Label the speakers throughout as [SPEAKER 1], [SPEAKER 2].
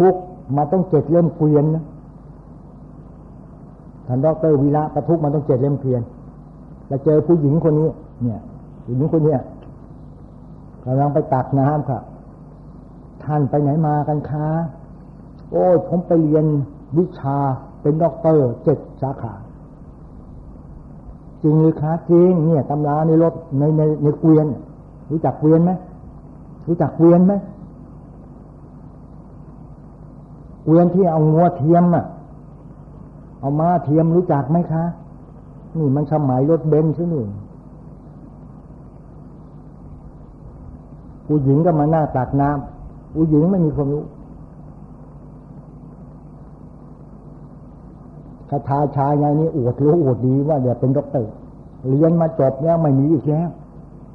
[SPEAKER 1] ทุกมาต้องเจ็ดเล่มเกวียนนะท่านดรวีระประทุกมันต้องเจ็ดเล่มเกวียน แล้วเจอผู้หญิงคนนี้ เนี่ยผู้หญิงคนเนี้ยกำลังไปตักน้ำครับท่านไปไหนมากันคะโอ้ยผมไปเรียนวิชาเป็นด็อกเตอร์เจ็ดสาขา จริงหรือคะจริงเนี่ยตำราในรถในในในเกวียน รู้จักเกวียนไหมรู้จักเกวียนไหมเกวียนที่เอางัวเทียมอะ เอามาเทียมรู้จักไหมคะ นี่มันสมัยรถเบนซ์ใช่ไหมผู้หญิงก็มาหน้าตักน้ำผู้หญิงไม่มีความรู้คาถาชายไงนี่อวดรู้อวดดีว่าเดี๋ยวเป็นด็อกเตอร์เรียนมาจบเนี่ยไม่มีอีกแล้ว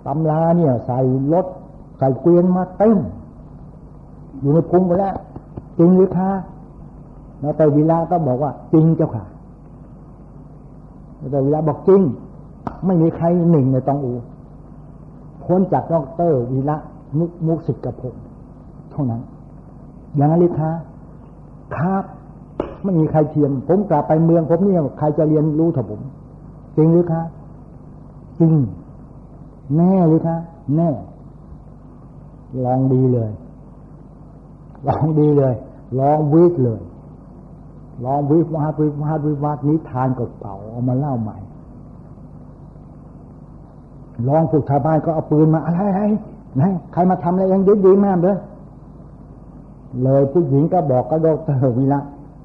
[SPEAKER 1] ตำราเนี่ย ใส่รถใส่เกวียนมาเต็มอยู่ในพุงไปแล้ว จริงหรือคะแล้วแต่วิลาก็บอกว่า จริงเจ้าค่ะแล้วแต่วิลาบอกจริง ไม่มีใครหนึ่งในตองอูพ้นจากดอกเตอร์วิละมุกมุกสิกกับผมเท่านั้น อย่างนั้นหรือคะครับไม่มีใครเทียม ผมกลับไปเมืองผมเนี่ยใครจะเรียนรู้ถ้าผม จริงหรือคะจริง แน่หรือคะแน่ ลองดีเลย ลองดีเลย ลองวิทเลยลองวิวาดวิวาดวิวาดนิทานกับเก่าเอามาเล่าใหม่ลองผูกชาวบ้านก็เอาปืนมาอะไรอะไรนใครมาทำอะไรยังดีดีมากเลยเลยผู้หญิงก็บอกก็โดดเตอวิละ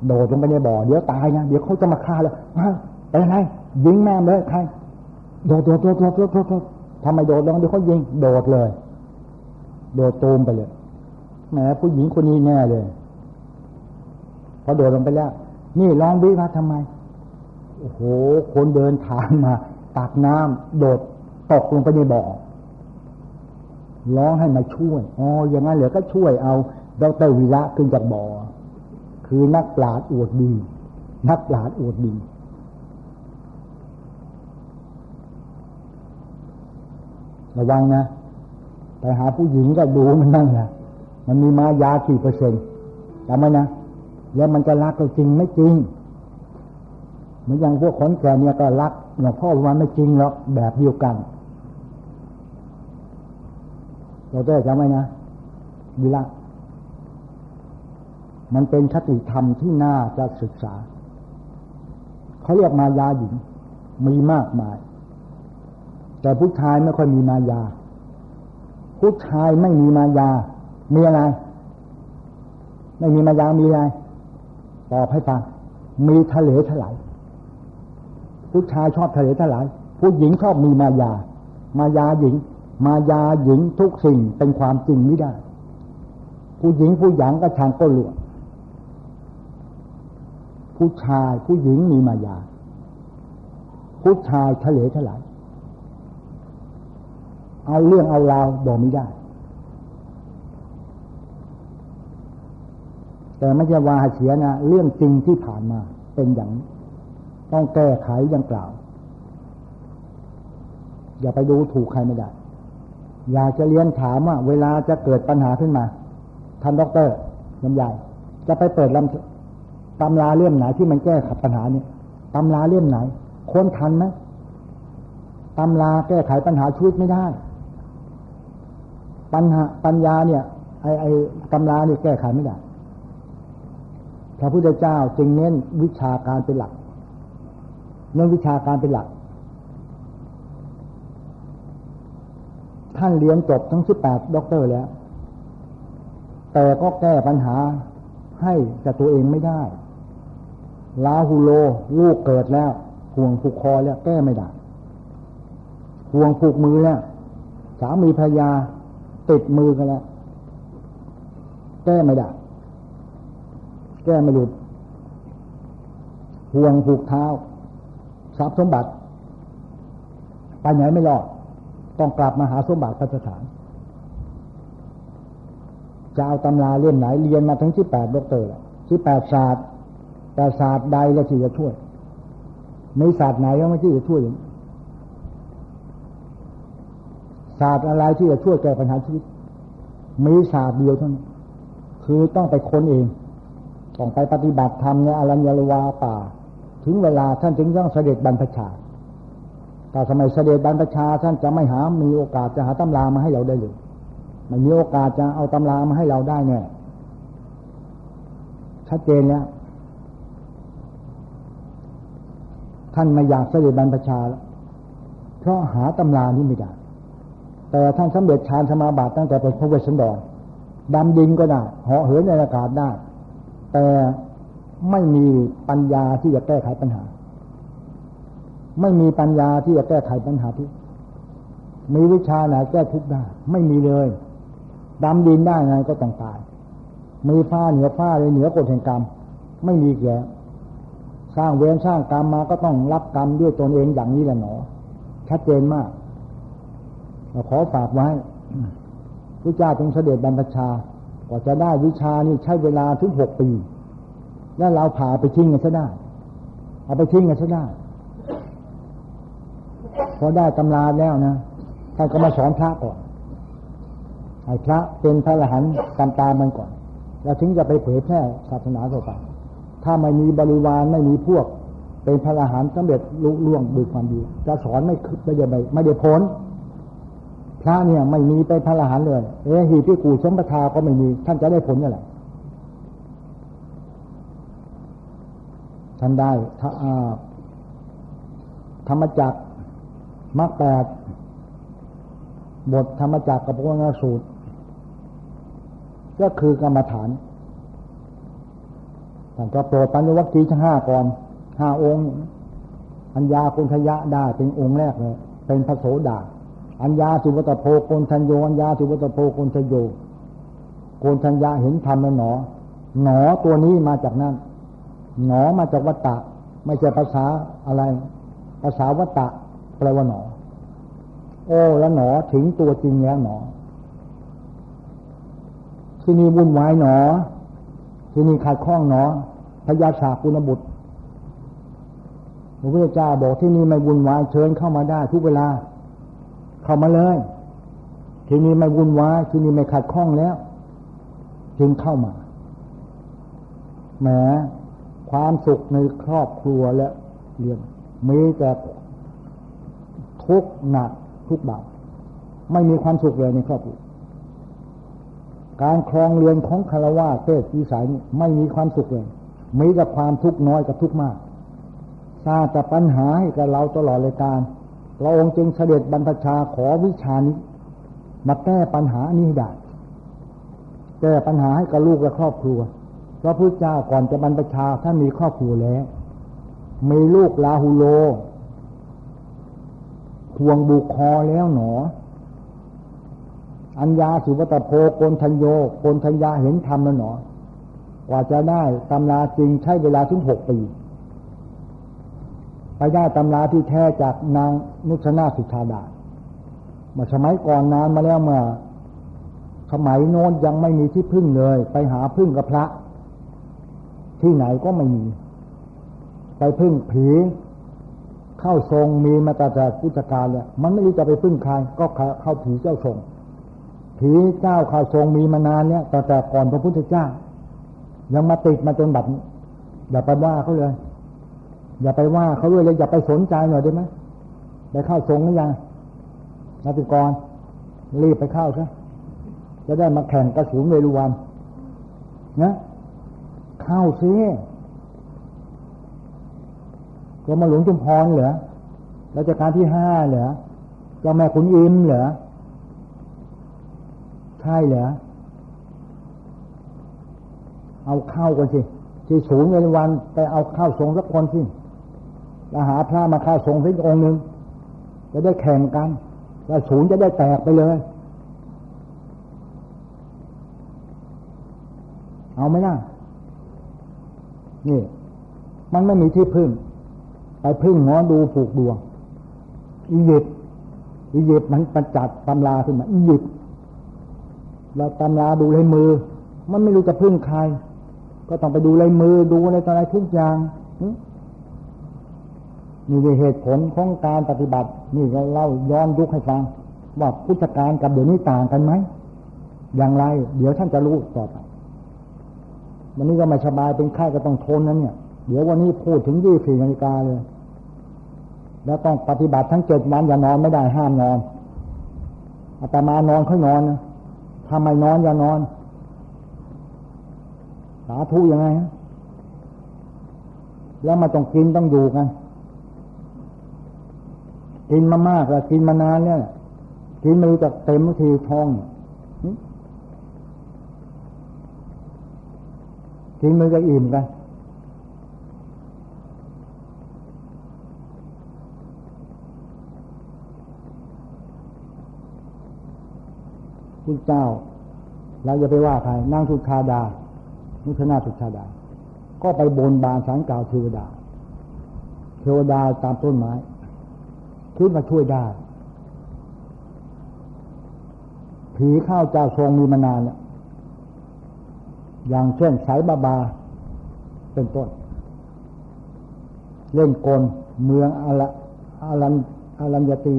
[SPEAKER 1] โดดลงไปในบ่อเดี๋ยวตายนะเดี๋ยวเขาจะมาฆ่าเลยไปไหนยิงแม่เลยใครโดดโดดโดดโดดโดดโดดทำไมโดดลงเดี๋ยวเขายิงโดดเลย โดดตูมไปเลยแหมผู้หญิงคนนี้แน่เลย พอโดดลงไปแล้ว นี่ลองวิวาทำไม โอ้โห คนเดินทางมาตักน้ำโดดตกลงไปในบ่อ ร้องให้มาช่วย อ๋อ อย่างนั้นเหลือก็ช่วยเอาดรวิระขึ้นจากบ่อ คือนักปราชญ์อวดดี นักปราชญ์อวดดีระวังนะ ไปหาผู้หญิงก็ดูมันนั่งนะ มันมีมายากี่เปอร์เซ็นต์จำไว้นะ แล้วมันจะรักก็จริงไม่จริงเหมือนอย่างพวกคนแก่เนี่ยก็รักหลวงพ่อว่าไม่จริงหรอกแบบเดียวกันเราได้จำไว้นะดีละมันเป็นคติธรรมที่น่าจะศึกษา เขาเรียกมายาหญิง มีมากมาย แต่ผู้ชายไม่ค่อยมีมายา ผู้ชายไม่มีมายา มีอะไร ไม่มีมายา มีอะไร ตอบให้ฟัง มีทะเลถลายผู้ชายชอบทะเลถลายผู้หญิงชอบมีมายา มายาหญิง มายาหญิงทุกสิ่งเป็นความจริงไม่ได้ ผู้หญิงผู้หญิงก็ช่างก็หลวงผู้ชายผู้หญิงมีมายา ผู้ชายทะเลทลายเอาเรื่องเอาราวบอกไม่ได้ แต่ไม่ใช่ว่าเสียนะเรื่องจริงที่ผ่านมาเป็นอย่างต้องแก้ไขอย่างกล่าว อย่าไปดูถูกใครไม่ได้ อยากจะเรียนถามว่า เวลาจะเกิดปัญหาขึ้นมาท่านด็อกเตอร์ลำใหญ่จะไปเปิดลำตำราเล่มไหนที่มันแก้ขับปัญหาเนี่ยตำราเล่มไหนคนทันไหมตำราแก้ไขปัญหาชีวิตไม่ได้ ปัญหาปัญญาเนี่ย ไอไอตำราเนี่ยแก้ไขไม่ได้ พระพุทธเจ้าจึงเน้นวิชาการเป็นหลัก เน้นวิชาการเป็นหลัก ท่านเรียนจบทั้งสิบแปดด็อกเตอร์แล้ว แต่ก็แก้ปัญหาให้กับตัวเองไม่ได้ลาหูโล ลูกเกิดแล้ว ห่วงผูกคอแล้ว แก้ไม่ได้ ห่วงผูกมือแล้ว สามีภรรยาติดมือกันแล้ว แก้ไม่ได้ แก้ไม่หลุดห่วงผูกเท้าทรัพย์สมบัติ ไปไหนไม่รอด ต้องกลับมาหาสมบัติพัสถานจะเอาตำราเล่มไหนเรียนมาทั้งที่แปดด็อกเตอร์ที่แปดศาสตร์แต่ศาสตร์ใดแล้วที่จะช่วยไม่ศาสตร์ไหนก็ไม่ที่จะช่วยศาสตร์อะไรที่จะช่วยแก้ปัญหาชีวิตมีศาสตร์เดียวเท่านั้นคือต้องไปค้นเอง ต้องไปปฏิบัติธรรมในอรัญญวาป่า ถึงเวลาท่านจึงต้องเสด็จบรรพชาแต่สมัยเสด็จบรรพชาท่านจะไม่หา มีโอกาสจะหาตำรามาให้เราได้เลยไม่มีโอกาสจะเอาตำรามาให้เราได้เนี่ยชัดเจนแล้วท่านไม่อยากเสด็จบรรพชาแล้วเพราะหาตำรานี้ไม่ได้ แต่ท่านสำเร็จฌานสมาบัติตั้งแต่เป็นพระเวสสันดรดำดินก็ได้เหาะเหินในอากาศได้ แต่ไม่มีปัญญาที่จะแก้ไขปัญหา ไม่มีปัญญาที่จะแก้ไขปัญหาทุกมีวิชาไหนแก้ทุกได้ ไม่มีเลยดำดินได้ไงก็ต้องตาย มีฟ้าเหนือฟ้าเลยเหนือกฎแห่งกรรม ไม่มีแก่สร้างเวรสร้างกรรมมาก็ต้องรับกรรมด้วยตนเองอย่างนี้แหละหนอ ชัดเจนมากเราขอฝากไว้พระเจ้าจึงเสด็จบรรพชา กว่าจะได้วิชานี่ใช้เวลาถึงหกปี แล้วเราผ่าไปทิ้งกันซะได้ เอาไปทิ้งกันซะได้พอได้ตำราแล้วนะท่านก็มาสอนพระก่อนให้พระเป็นพระอรหันต์ตามตามมันก่อน แล้วถึงจะไปเผยแพร่ศาสนาต่อไปถ้าไม่มีบริวารไม่มีพวก เป็นพระอรหันต์สำเร็จลุล่วงด้วยความดีจะสอนไม่ไม่ได้ไม่ได้พ้น พระเนี่ยไม่มีไปพระอรหันต์เลย เอหีพิกูสมปทาก็ไม่มี ท่านจะได้ผลอะไรท่านได้ถ้าธรรมจักรมรรคแปดบทธรรมจักรกับพระวสูตร ก็คือกรรมฐานท่านก็โปรดปัญญวัคคีทั้งห้าก่อนห้าองค์ อัญญาคุณทยะได้เป็นองค์แรกเลย เป็นพระโสดา อัญญาสุวัตโพโกนทัญโยอัญญาสุวัตโพโกนทัญโยโกนทัญญาเห็นธรรมแล้วหนอ หนอตัวนี้มาจากนั้นหนอมาจากวัตตะ ไม่ใช่ภาษาอะไร ภาษาวัตตะแปลว่าหนอ โอ้แล้วหนอถึงตัวจริงแล้วหนอ ที่นี่วุ่นวายหนอ ที่นี่ขาดข้องหนอพญาชาคุณบุตรพระพุทธเจ้าบอกที่นี่ไม่วุ่นวายเชิญเข้ามาได้ทุกเวลา เข้ามาเลย ทีนี้ไม่วุ่นวายทีนี้ไม่ขัดข้องแล้ว จึงเข้ามาแหมความสุขในครอบครัวและเรียนมีแต่ทุกหนักทุกเบาไม่มีความสุขเลยในครอบครัวการครองเรือนของคารวะเทศวิสัยนี่ไม่มีความสุขเลยมีแต่ความทุกข์น้อยกับทุกข์มากสร้างแต่ปัญหาให้กับเราตลอดเลยการ พระองค์จึงเสด็จบรรพชาขอวิชานี้ มาแก้ปัญหานี้ได้ แก้ปัญหาให้กับลูกและครอบครัวเพราะพระเจ้าก่อนจะบรรพชาท่านมีครอบครัวแล้ว มีลูกลาหูโลห่วงบุคอแล้วหนอ อัญญาสุวัตโพโกนทัญโยโกนทัญญาเห็นธรรมแล้วหนอ กว่าจะได้ตำราจริงใช้เวลาถึงหกปี ไปได้ตำราที่แท้จากนางนุชนาสุธาดาเมื่อสมัยก่อนนานมาแล้วเมื่อสมัยโน้นยังไม่มีที่พึ่งเลย ไปหาพึ่งกับพระ ที่ไหนก็ไม่มี ไปพึ่งผี เข้าทรงมีมาตแต่พุทธกาลเนี่ยมันไม่รู้จะไปพึ่งใครก็เข้าผีเจ้าทรง ผีเจ้าเข้าทรงมีมานานเนี่ยแต่แต่ก่อนพระพุทธเจ้า ยังมาติดมาจนบัดอย่าไปว่าเขาเลย อย่าไปว่าเขาด้วยเลยอย่าไปสนใจหน่อยได้ไหมไปเข้าทรงหรือยังนาติกรรีบไปเข้าซะจะได้มาแข่งกระสุนเวรุวันนะเข้าซิก็มาหลวงจุมพรเหรอราชการที่ห้าเหรอเจ้าแม่ขุนอิมเหรอใช่เหรอเอาเข้ากันสิที่ศูนเวรุวันไปเอาเข้าทรงสักคนสิ แล้วหาพระมาเข้าทรงสักองค์หนึ่งจะได้แข่งกัน แล้วศูนย์จะได้แตกไปเลย เอาไหมนะนี่ มันไม่มีที่พึ่ง ไปพึ่งหมอดูผูกดวงอียิปต์อียิปต์มันประจัดตำราขึ้นมาอียิปต์เราตำราดูลายมือ มันไม่รู้จะพึ่งใคร ก็ต้องไปดูลายมือดูอะไรต่ออะไรทุกอย่าง นี่เหตุผลของการปฏิบัติ นี่เราเล่าย้อนยุคให้ฟังว่าพุทธการกับเดี๋ยวนี้ต่างกันไหมอย่างไร เดี๋ยวท่านจะรู้ต่อไปวันนี้ก็ไม่สบายเป็นไข้ก็ต้องทนนั้นเนี่ย เดี๋ยววันนี้พูดถึงยี่สี่นาฬิกาเลย แล้วต้องปฏิบัติทั้งเจ็ดวันอย่านอนไม่ได้ห้ามนอนอาตมานอนค่อยนอนนะถ้าไมนอนอย่านอน สาธุยังไงฮะแล้วมาต้องกินต้องอยู่กัน กินมามากแล้วกินมานานเนี่ยกินไม่รู้จักเต็มทีท้องกินมือจะอิ่มกันคุณเจ้าเราจะไปว่าใครนั่งสุชาดานุชนาสุชาดา ก็ไปบนบานสารกล่าวเทวดา เทวดาตามต้นไม้ คิดมาช่วยได้ ผีข้าวเจ้าทรงมีมานานแล้วอย่างเช่นสายบาบา เป็นต้น เล่นกลเมืองอาลอาลันอาลันยตี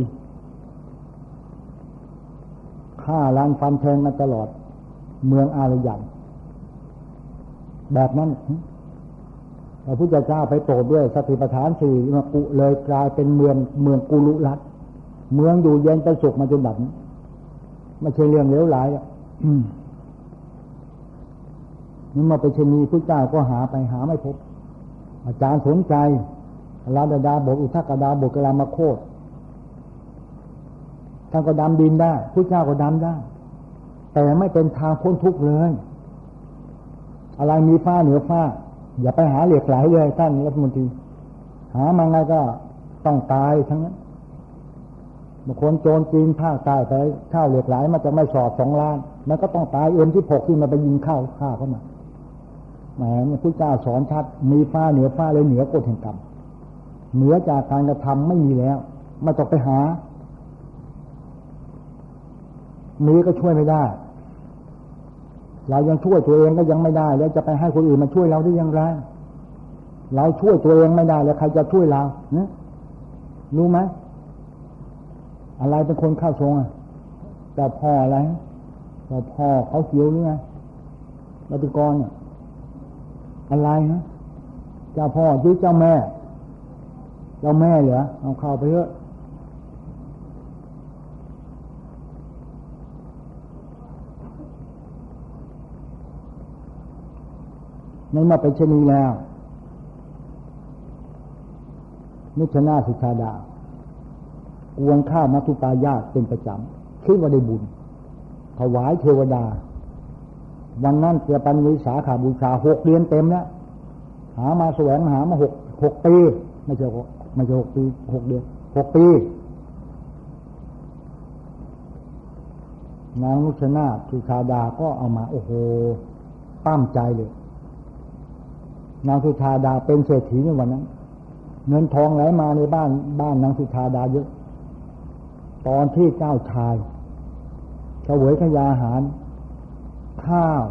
[SPEAKER 1] ฆ่าล้างฟันแทงมาตลอด เมืองอารยันแบบนั้น พระพุทธเจ้าไปโปรดด้วยสติปัฏฐานสี่มากุเลยกลายเป็นเมืองเมืองกุลุรัตเมืองอยู่เย็นเป็นสุขมาจนบัดไม่ใช่เรื่องเลวร้ายนี่มาไปชนีพุทธเจ้าก็หาไปหาไม่พบ อาจารย์สนใจลาดาดาบทอุทกดาบทกลามาโคตท่านก็ดำดินได้พุทธเจ้าก็ดำได้ แต่ไม่เป็นทางพ้นทุกข์เลย อะไรมีฟ้าเหนือฟ้า อย่าไปหาเหล็กไหลเลยท่านรัฐมนตรี หามาไงก็ต้องตายทั้งนั้นบางคนโจรจีนภาคใต้ไปข้าวเหล็กไหลมันจะไม่สอดสองล้าน มันก็ต้องตายเอื้อมที่ผกที่มันไปยิงข้าวฆ่าเข้ามาแหมพระเจ้าสอนชัด มีฟ้าเหนือฟ้าเลยเหนือกฎแห่งกรรมเหนือจากการกระทำไม่มีแล้วมาต้องไปหา มีก็ช่วยไม่ได้ เรายังช่วยตัวเองก็ยังไม่ได้ แล้วจะไปให้คนอื่นมาช่วยเราได้อย่างไร เราช่วยตัวเองไม่ได้ แล้วใครจะช่วยเราเนี่ยรู้ไหมอะไรเป็นคนเข้าทรงอะเจ้าพ่ออะไรเจ้าพ่อเขาเขียวหรือไงรัติกรเนี่ยอะไรฮะเจ้าพ่อยื้อเจ้าแม่ เจ้าแม่เหรอเอาเข้าไปเถอะ ในมาไปชนีแล้วนุชนาสิชาดากวนข้าวมัทุปายาตเป็นประจำคิดว่าได้บุญ ถวายเทวดา วันนั้นเกียปันวิสาขาบูชาหกเดือนเต็มแล้วหามาแสวงหามาหกหกปีไม่ใช่ไม่ใช่หกปีหกเดือนหกปีนางนุชนาทุชาดาก็เอามา โอ้โห ปั้มใจเลย นางสุชาดาเป็นเศรษฐีในวันนั้น เงินทองไหลมาในบ้านบ้านนางสุชาดาเยอะ ตอนที่เจ้าชายเฉวยขยาหาร ข้าว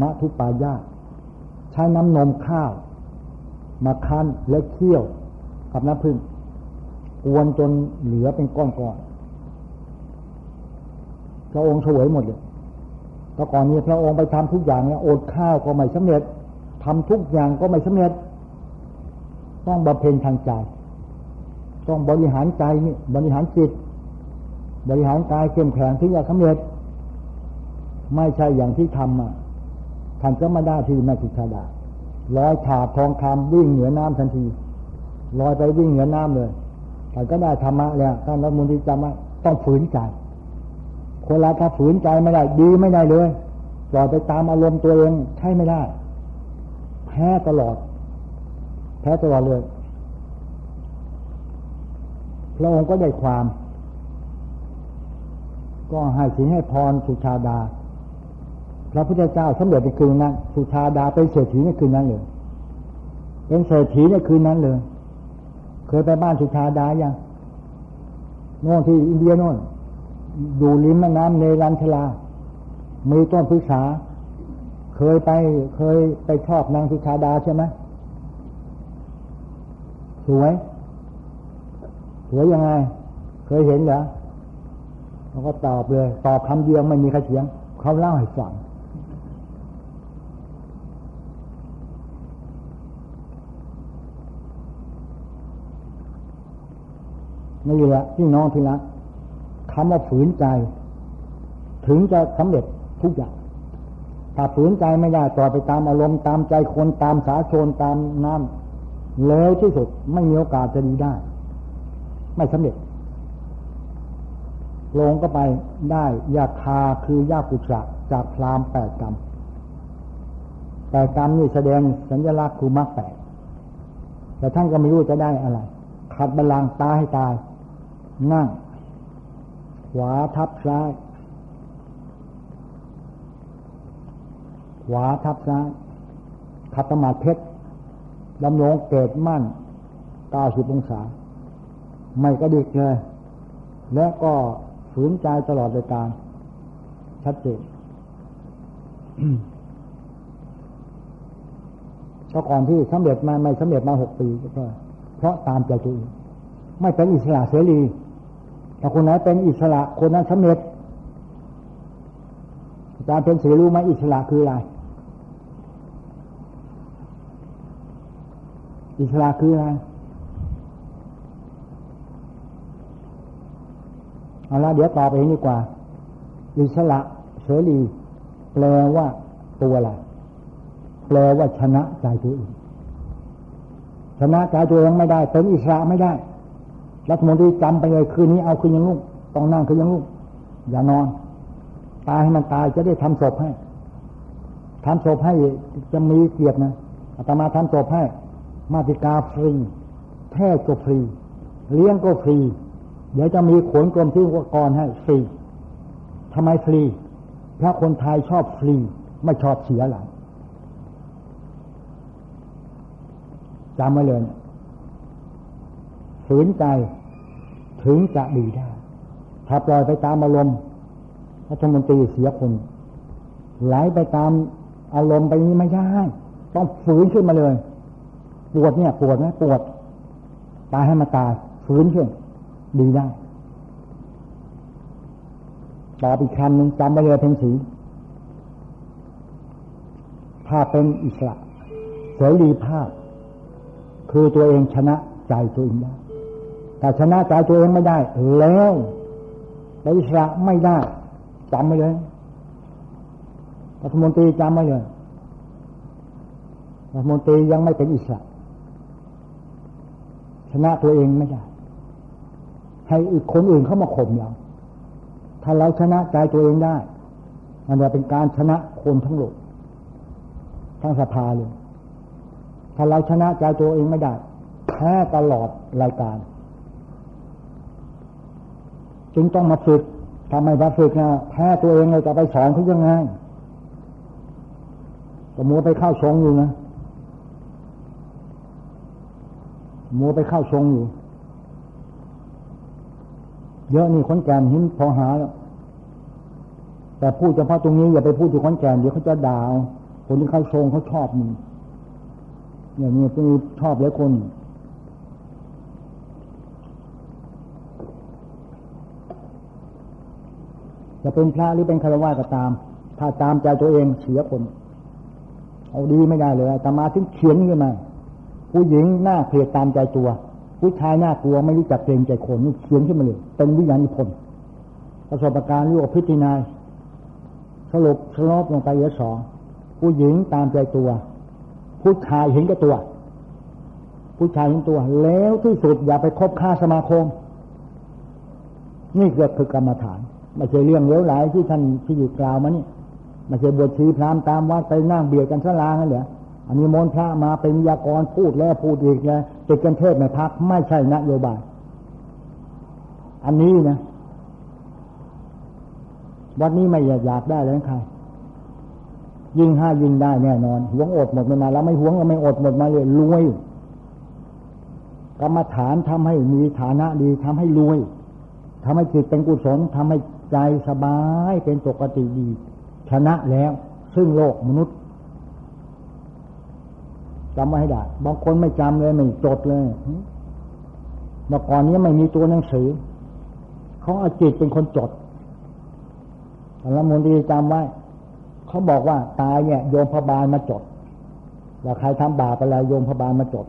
[SPEAKER 1] มะทุปายาใช้น้ำนมข้าว มาคั้นและเคี่ยวกับน้ำผึ้งกวนจนเหลือเป็นก้อนๆพระองค์เฉวยหมดเลยแต่ก่อนนี้พระองค์ไปทำทุกอย่างเนี่ยอดข้าวก็ไม่สำเร็จ ทำทุกอย่างก็ไม่สำเร็จ ต้องบำเพ็ญทางใจ ต้องบริหารใจนี่บริหารจิต บริหารกายเข้มแข็งที่จะสำเร็จ ไม่ใช่อย่างที่ทำอะท่านก็มาได้ที่แม่สุชาดาลอยถาดทองคำวิ่งเหนือน้ำทันทีลอยไปวิ่งเหนือน้ำเลยท่านก็ได้ธรรมะแล้วท่านรัฐมนตรีจำว่าต้องฝืนใจคนเราถ้าฝืนใจไม่ได้ดีไม่ได้เลยปล่อยไปตามอารมณ์ตัวเองใช่ไม่ได้ พ้ตลอด แพ้ตลอดเลย พระองค์ก็ได้ความ ก็ให้สิงให้พรสุชาดา พระพุทธเจ้าสำเร็จในคืนนั้น สุชาดาเป็นเศรษฐีในคืนนั้นเลย เป็นเศรษฐีในคืนนั้นเลย เคยไปบ้านสุชาดายังโน่นที่อินเดียโน่นอยู่ริมแม่น้ำเนรัญชลา มีต้นพฤกษา เคยไปเคยไปชอบนางสุชาดาใช่ไหมสวย สวยยังไง เคยเห็นเหรอเขาก็ตอบเลย ตอบคำเดียวไม่มีใครเสียง เขาเล่าให้ฟังไม่เหละที่น้องที่ละกคำว่าฝืนใจ ถึงจะสำเร็จทุกอย่าง ถ้าฝืนใจไม่ได้ต่อไปตามอารมณ์ตามใจคนตามสาชนตามน้ำแล้วที่สุดไม่มีโอกาสจะดีได้ ไม่สำเร็จลงก็ไปได้ยาคาคือยากุศะจากพรามแปดกรรมแปดกรรมนี่แสดงสัญลักษณ์คือมรรคแปดแต่ท่านก็ไม่รู้จะได้อะไรขัดบาลังตาให้ตายนั่ง ขวาทับซ้าย ขวาทับซ้ายขัดสมาธิเพชรดำรงเกิดมั่นเก้าสิบองศา ไม่กระดิกเลย และก็ฝืนใจตลอดรายการ ชัดเจนก็ก่อนที่สำเร็จมาไม่สำเร็จมาหกปีก็เพราะตามใจตัวเองไม่เป็นอิสระเสรีถ้าคนไหนเป็นอิสระคนนั้นสำเร็จอาจารย์เป็นสีรู้ไหมอิสระคืออะไร อิสระคืออะไรเอาละเดี๋ยวต่อไปนี้ดีกว่า อิสระเสรีแปลว่าตัวอะไรแปลว่าชนะใจตัวเองชนะใจตัวเองไม่ได้เป็นอิสระไม่ได้รัฐมนตรีจำไปเลยคืนนี้เอาคืนยังลูกต้องนั่งคืนยังลูกอย่านอน ตายให้มันตายจะได้ทำศพให้ทำศพให้จะมีเกียรตินะอาตมาทำศพให้ มาติกาฟรีแพทย์ก็ฟรี เลี้ยงก็ฟรี เดี๋ยวจะมีขนกรมที่อุปกรณ์ให้ฟรีทำไมฟรี เพราะคนไทยชอบฟรี ไม่ชอบเสียหลังจำไว้เลยฝืนใจถึงจะดีได้ ถ้าปล่อยไปตามอารมณ์รัฐมนตรีเสียคน ไหลไปตามอารมณ์ไปนี้ไม่ได้ ต้องฝืนขึ้นมาเลย ปวดเนี่ยปวดไหมปวด ตายให้มาตายฝืนขึ้นดีได้ต่ออีกคำหนึ่งจำไปเลยเพ็งสีถ้าเป็นอิสระเสรีภาพ คือตัวเองชนะใจตัวเองได้แต่ชนะใจตัวเองไม่ได้ แล้วไปอิสระไม่ได้จำไว้เลยรัฐมนตรีจำไว้เลยรัฐมนตรียังไม่เป็นอิสระ ชนะตัวเองไม่ได้ให้อีกคนอื่นเข้ามาข่มเราถ้าเราชนะใจตัวเองได้ มันจะเป็นการชนะคนทั้งโลกทั้งสภาเลย ถ้าเราชนะใจตัวเองไม่ได้แพ้ตลอดรายการ จึงต้องมาฝึกทำไมมาฝึกนะแพ้ตัวเองเราจะไปสอนเขายังไงก็มัวไปเข้าทรงอยู่นะ มัวไปเข้าทรงอยู่ เยอะนี่คนแก่นหินพอหาแล้วแต่พูดเฉพาะตรงนี้อย่าไปพูดถึงคนแก่นเดี๋ยวเขาจะด่าคนที่เข้าทรงเขาชอบมึงอย่างนี้จะมีชอบแล้วคนจะเป็นพระหรือเป็นคารวะก็ตาม ถ้าตามใจตัวเองเสียคน เอาดีไม่ได้เลย แต่มาถึงเขียนขึ้นมา ผู้หญิงหน้าเพียตามใจตัว ผู้ชายหน้ากลัวไม่รู้จักเกรงใจคนนี่เขียนขึ้นมาเลยเป็นวิญญาณนิพนธ์ประสบการณ์เรียกว่าพิธีนายสรุปสลบลงไปเยอะสองผู้หญิงตามใจตัว ผู้ชายเห็นกับตัว ผู้ชายเห็นตัว แล้วที่สุดอย่าไปคบค้าสมาคม นี่เกิดคือกรรมฐานไม่ใช่เรื่องเลวไหลที่ท่านที่อยู่กล่าวมานี่ไม่ใช่บวชชีพรามตามวัดไปนั่งเบียดกันสลานั่นเหรอ อันนี้มนพระมาเป็นยากรพูดแล้วพูดอีกเลยติดกันเทศในพักไม่ใช่นโยบาย อันนี้นะวัดนี้ไม่อยากได้เลยใครยิงห้ายิงได้แน่นอนหวงอดหมดมาแล้วไม่หวงเราไม่อดหมดมาเลยรวยกรรมฐานทำให้มีฐานะดีทำให้รวยทำให้จิตเป็นกุศลทำให้ใจสบายเป็นปกติดี ชนะแล้ว ซึ่งโลกมนุษย์ จำไว้ให้ได้บางคนไม่จำเลยไม่จดเลยเมื่อก่อนนี้ไม่มีตัวหนังสือเขาเอาจิตเป็นคนจดแต่ละมนดีจำไว้เขาบอกว่าตายเนี่ยโยมพบาลมาจดว่าใครทำบาปอะไรโยมพบาลมาจด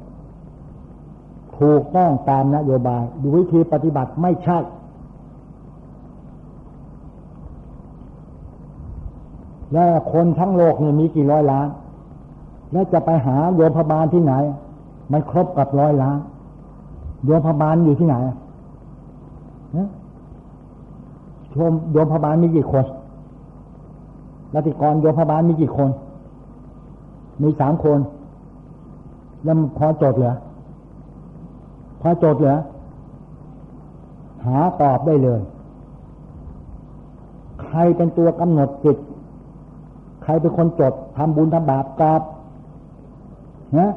[SPEAKER 1] ถูกต้องตามนโยบายดูวิธีปฏิบัติไม่ใช่แล้วคนทั้งโลกเนี่ยมีกี่ร้อยล้าน แล้วจะไปหาโยมพบาลที่ไหนไม่ครบกับร้อยล้านโยมพบาลอยู่ที่ไหนชมโยมพบาลมีกี่คนรัติกรโยมพบาลมีกี่คน มีสามคน แล้วพอจดเหรอพอจดเหรอหาตอบได้เลย ใครเป็นตัวกำหนดจิต ใครเป็นคนจดทำบุญทำบาปกอบ นะ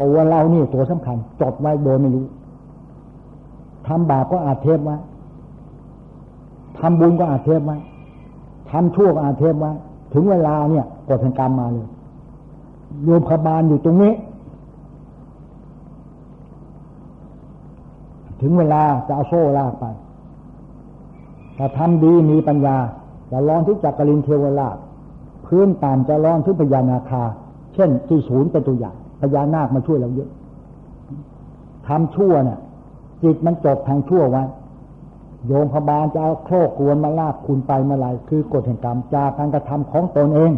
[SPEAKER 1] ตัวเรานี่ตัวสำคัญ จดไว้โดยไม่รู้ทำบาปก็อาจเทพไว้ทำบุญก็อาจเทพไว้ทำชั่วก็อาจเทพไว้ถึงเวลาเนี่ยกดแห่งกรรมมาเลยโยมพบาลอยู่ตรงนี้ ถึงเวลาจะเอาโซ่ลากไปถ้าทำดีมีปัญญาจะร้อนที่จักรินเทวราชพื้นต่ำจะร้อนที่พญานาคา เช่นที่ศูนย์เป็นตัวอย่างพญานาคมาช่วยเราเยอะทำชั่วเนี่ยจิตมันจบทางชั่วไว้โยมพบาลจะเอาโครกกวนมาลากคุณไปเมื่อไรคือกฎแห่งกรรมจากการกระทำของตนเอง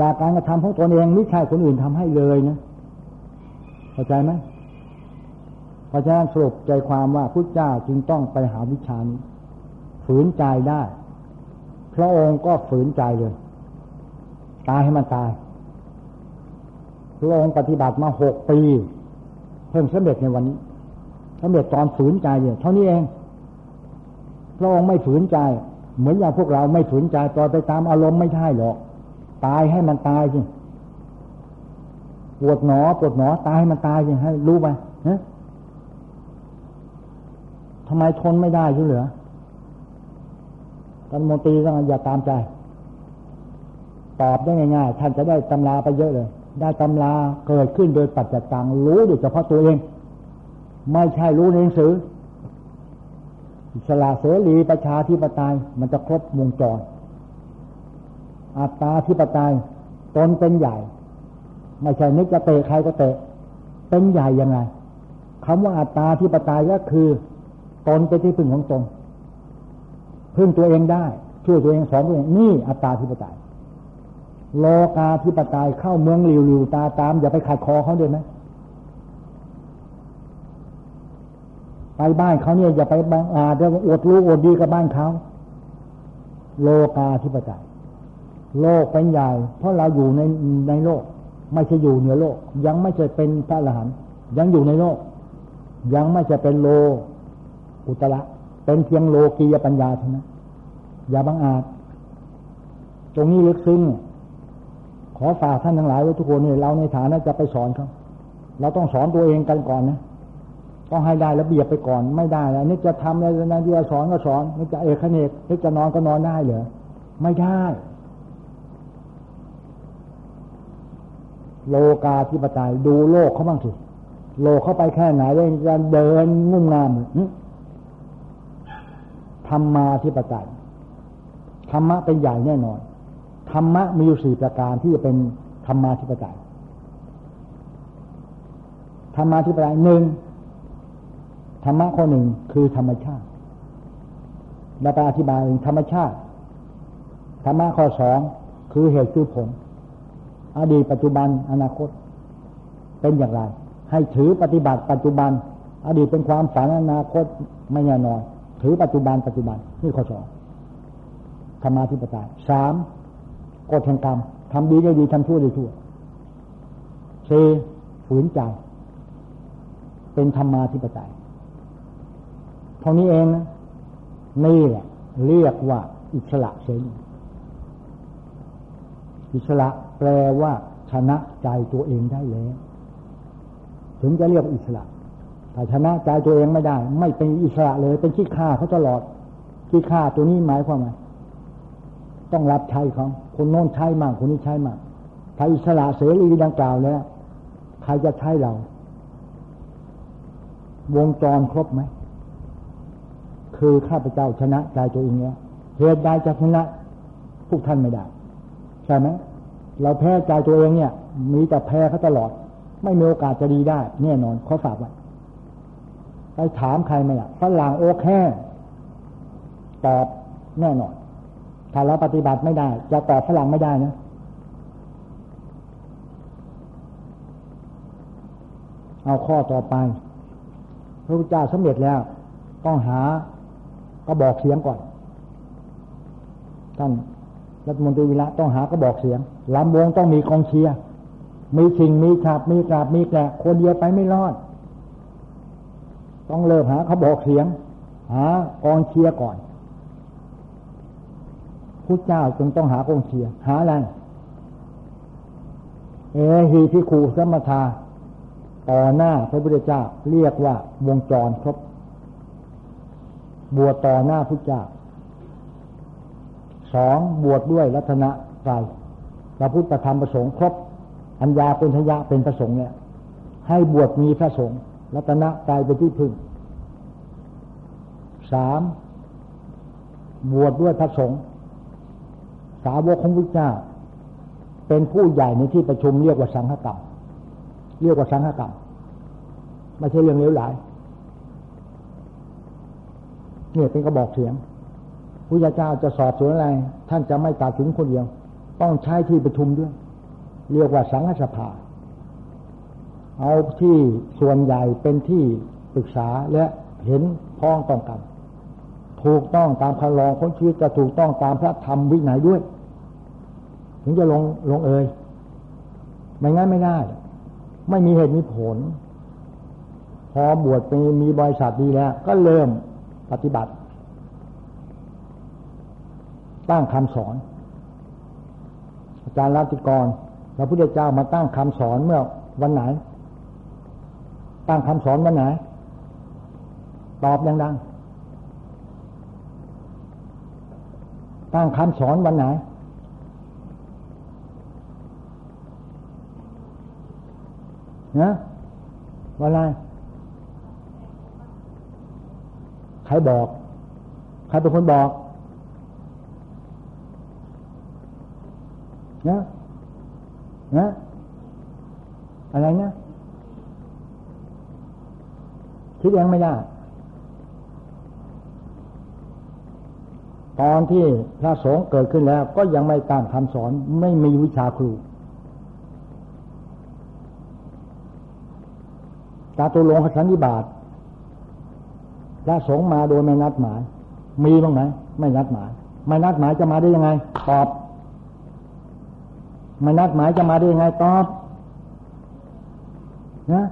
[SPEAKER 1] จากการกระทำของตนเองไม่ใช่คนอื่นทำให้เลยนะเข้าใจไหมเพราะฉะนั้นสรุปใจความว่าพุทธเจ้าจึงต้องไปหาวิชานี้ฝืนใจได้ พระองค์ก็ฝืนใจเลย ตายให้มันตายพระองค์ปฏิบัติมาหกปี เพิ่งสำเร็จในวันนี้สำเร็จตอนฝืนใจเนี่ยเท่านี้เองพระองค์ไม่ฝืนใจ เหมือนอย่างพวกเราไม่ฝืนใจต่อไปตามอารมณ์ไม่ใช่หรอก ตายให้มันตายสิปวดหนอปวดหนอตายให้มันตายสิให้รู้ไหมฮะทำไมทนไม่ได้ช่เหลือกันโมตีต้องอย่าตามใจ ตอบได้ง่ายๆ ท่านจะได้ตำราไปเยอะเลย ได้ตำราเกิดขึ้นโดยปัจจัยตังรู้โดยเฉพาะตัวเอง ไม่ใช่รู้ในหนังสือสระเสรีประชาธิปไตยมันจะครบวงจรอัตตาธิปไตยตนเป็นใหญ่ ไม่ใช่นึกจะเตะใครก็เตะ เป็นใหญ่ยังไงคำว่าอัตตาธิปไตยก็คือตนเป็นที่พึ่งของตนพึ่งตัวเองได้ช่วยตัวเองสอนตัวเองนี่อัตตาธิปไตย โลกาธิปไตยเข้าเมืองหลิวหลิวตาตาม อย่าไปขัดคอเขาด้วยนะไปบ้านเขาเนี่ยอย่าไปบังอาจจะอวดรู้อวดดีกับบ้านเขาโลกาธิปไตยโลกเป็นใหญ่ เพราะเราอยู่ในในโลก ไม่ใช่อยู่เหนือโลก ยังไม่ใช่เป็นพระอรหันต์ยังอยู่ในโลก ยังไม่ใช่เป็นโลอุตระเป็นเพียงโลกียปัญญาเท่านั้นอย่าบังอาจ ตรงนี้ลึกซึ้ง ขอฝากท่านทั้งหลายไว้ทุกคนเนี่ยเราในฐานะจะไปสอนเขาเราต้องสอนตัวเองกันก่อนนะต้องให้ได้ระเบียบไปก่อนไม่ได้แล้วนี่จะทำอะไรนะที่จะสอนก็สอนนี่จะเอกเนกนี่จะนอนก็นอนได้เหรอไม่ได้โลกาธิปไตยดูโลกเขาบ้างสิโลกเข้าไปแค่ไหนเรื่องการเดินงุ่มงามธรรมาธิปไตยธรรมะเป็นใหญ่แน่นอน ธรรมะมีอยู่สี่ประการที่จะเป็นธรรมาธิปไตยธรรมาธิปไตยหนึ่งธรรมะข้อหนึ่งคือธรรมชาติเราไปอธิบายธรรมชาติธรรมะข้อสองคือเหตุคือผล อดีตปัจจุบันอนาคต เป็นอย่างไร ให้ถือปฏิบัติปัจจุบัน อดีตเป็นความฝันอนาคตไม่แน่นอน ถือปัจจุบันปัจจุบันนี่ข้อสองธรรมาธิปไตยสาม กฎแห่งกรรมทำดีได้ดีทำชั่วได้ชั่วสี่ฝืนใจ เป็นธรรมาธิปไตยเท่านี้เองนะนี่แหละเรียกว่าอิสระเสรีอิสระแปลว่าชนะใจตัวเองได้แล้ว ถึงจะเรียกอิสระถ้าชนะใจตัวเองไม่ได้ ไม่เป็นอิสระเลย เป็นขี้ข้าเขาตลอดขี้ข้าตัวนี้หมายความว่า ต้องรับใช้เขาคนโน้นใช้มากคนนี้ใช้มากถ้าอิสระเสรีดังกล่าวแล้วใครจะใช้เรา วงจรครบไหมคือข้าพเจ้าชนะใจตัวเองเนี่ยเหตุใดจะชนะพวกท่านไม่ได้ใช่ไหมเราแพ้ใจตัวเองเนี่ย มีแต่แพ้เขาตลอด ไม่มีโอกาสจะดีได้แน่นอนขอฝากไว้ไปถามใครไหมล่ะฝรั่งโอเคตอบแน่นอน ถ้าเราปฏิบัติไม่ได้ จะตอบฝรั่งไม่ได้นะเอาข้อต่อไป พระพุทธเจ้าสำเร็จแล้ว ต้องหาก็บอกเสียงก่อน ท่านรัฐมนตรีวิระต้องหาก็บอกเสียงลำวงต้องมีกองเชียร์มีชิงมีขับ มีกราบมีแกะคนเดียวไปไม่รอด ต้องเลิกหาเขาบอกเสียง หากองเชียร์ก่อน พุทธเจ้าจึงต้องหากองเชียหาอะไรเอหีพิคูสมทาต่อหน้าพระพุทธเจ้าเรียกว่าวงจรครบ บวชต่อหน้าพุทธเจ้าสองบวชดด้วยรัตนะใจพระพุทธธรรมประสงค์ครบ อัญญาป็นทยะเป็นประสงค์เนี่ย ให้บวชมีพระสงฆ์รัตนะใจเป็นที่พึ่งสามบวชดด้วยพระสงฆ์ สาวกของพระเจ้า เป็นผู้ใหญ่ในที่ประชุมเรียกว่าสังฆกรรม เรียกว่าสังฆกรรมไม่ใช่เรื่องเลวไหลเนี่ยเป็นกระบอกเสียงพระเจ้าจะสอบสวนอะไร ท่านจะไม่ตัดสินคนเดียว ต้องใช้ที่ประชุมด้วย เรียกว่าสังฆสภา เอาที่ส่วนใหญ่เป็นที่ปรึกษาและเห็นพ้องต้องกัน ถูกต้องตามคำลองคนชีวิตจะถูกต้องตามพระธรรมวินัยด้วย ถึงจะลงลงเอยไม่งั้นไม่ได้ ไม่มีเหตุมีผล พอบวชไปมีบริษัทดีแล้ว ก็เริ่มปฏิบัติ ตั้งคำสอน อาจารย์รัติกรพระพุทธเจ้ามาตั้งคำสอนเมื่อวันไหน ตั้งคำสอนวันไหน ตอบดังๆ ตั้งคำสอนวันไหน นะวันอะไรใครบอก ใครเป็นคนบอกนะนะอะไรนะคิดเองไม่ได้ตอนที่พระสงฆ์เกิดขึ้นแล้ว ก็ยังไม่ตามคำสอนไม่มีวิชาครู ตาตุลงขสันนิบาตพระสงฆ์มาโดยไม่นัดหมาย มีบ้างไหมไม่นัดหมาย ไม่นัดหมายจะมาได้ยังไง ตอบ ไมานัดหมายจะมาได้ยังไง ตอบนะ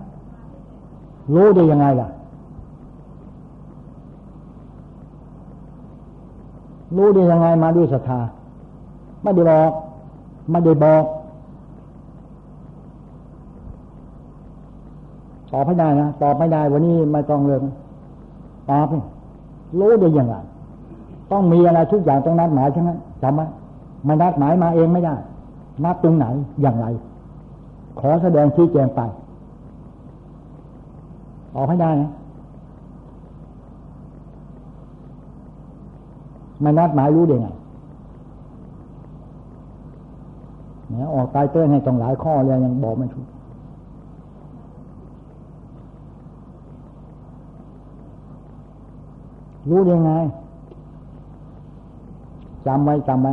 [SPEAKER 1] รู้ได้ยังไงล่ะ รู้ได้ยังไงมาด้วยศรัทธาไม่ได้บอกไม่ได้บอก ตอบไม่ได้นะตอบไม่ได้ วันนี้ไม่ต้องเลยตอบรู้ได้ยังไงต้องมีอะไรทุกอย่างต้องนัดหมายใช่ไหมจำไหมไม่นัดหมายมาเองไม่ได้ นับตรงไหนอย่างไร ขอแสดงชี้แจงไปออกให้ได้นะไม่นัดหมายรู้ได้ไงเนี่ยออกตเต้นให้ต้องหลายข้อเลยยังบอกไม่ถูก รู้ได้ไงจำไว้จำไว้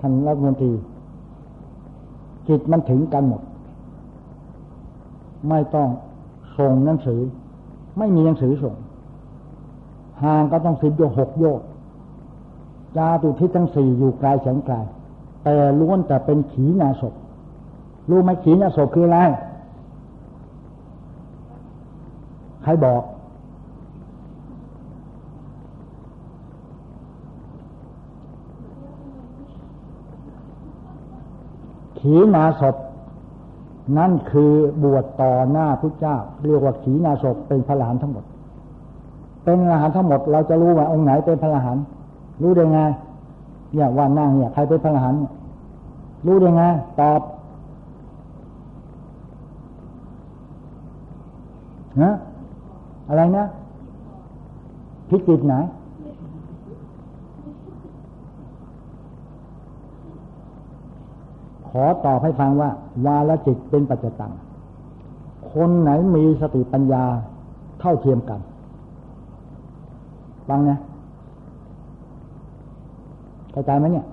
[SPEAKER 1] ท่านรัฐมนตรี จิตมันถึงกันหมด ไม่ต้องส่งหนังสือ ไม่มีหนังสือส่งห่างก็ต้องสิบโยหกโยกจาตุทิศทั้งสี่อยู่ไกลแสนไกลแต่ล้วนแต่เป็นขีณาศพรู้ไหมขีณาศพคืออะไรใครบอก ขีนาศพ นั่นคือบวชต่อหน้าพระเจ้า เรียกว่าขีนาศพเป็นพระหลานทั้งหมด เป็นพระหลานทั้งหมด เราจะรู้ว่าองค์ไหนเป็นพระหลานรู้ได้ไงเนี่ยว่านั่งเนี่ยใครเป็นพระหลานรู้ได้ไงตอบนะอะไรนะพิจิตไหนค อตอบให้ฟังว่า วาลจิตเป็นปัจจตัง คนไหนมีสติปัญญาเท่าเทียมกันฟังนะเข้าใจไหมเนี่ย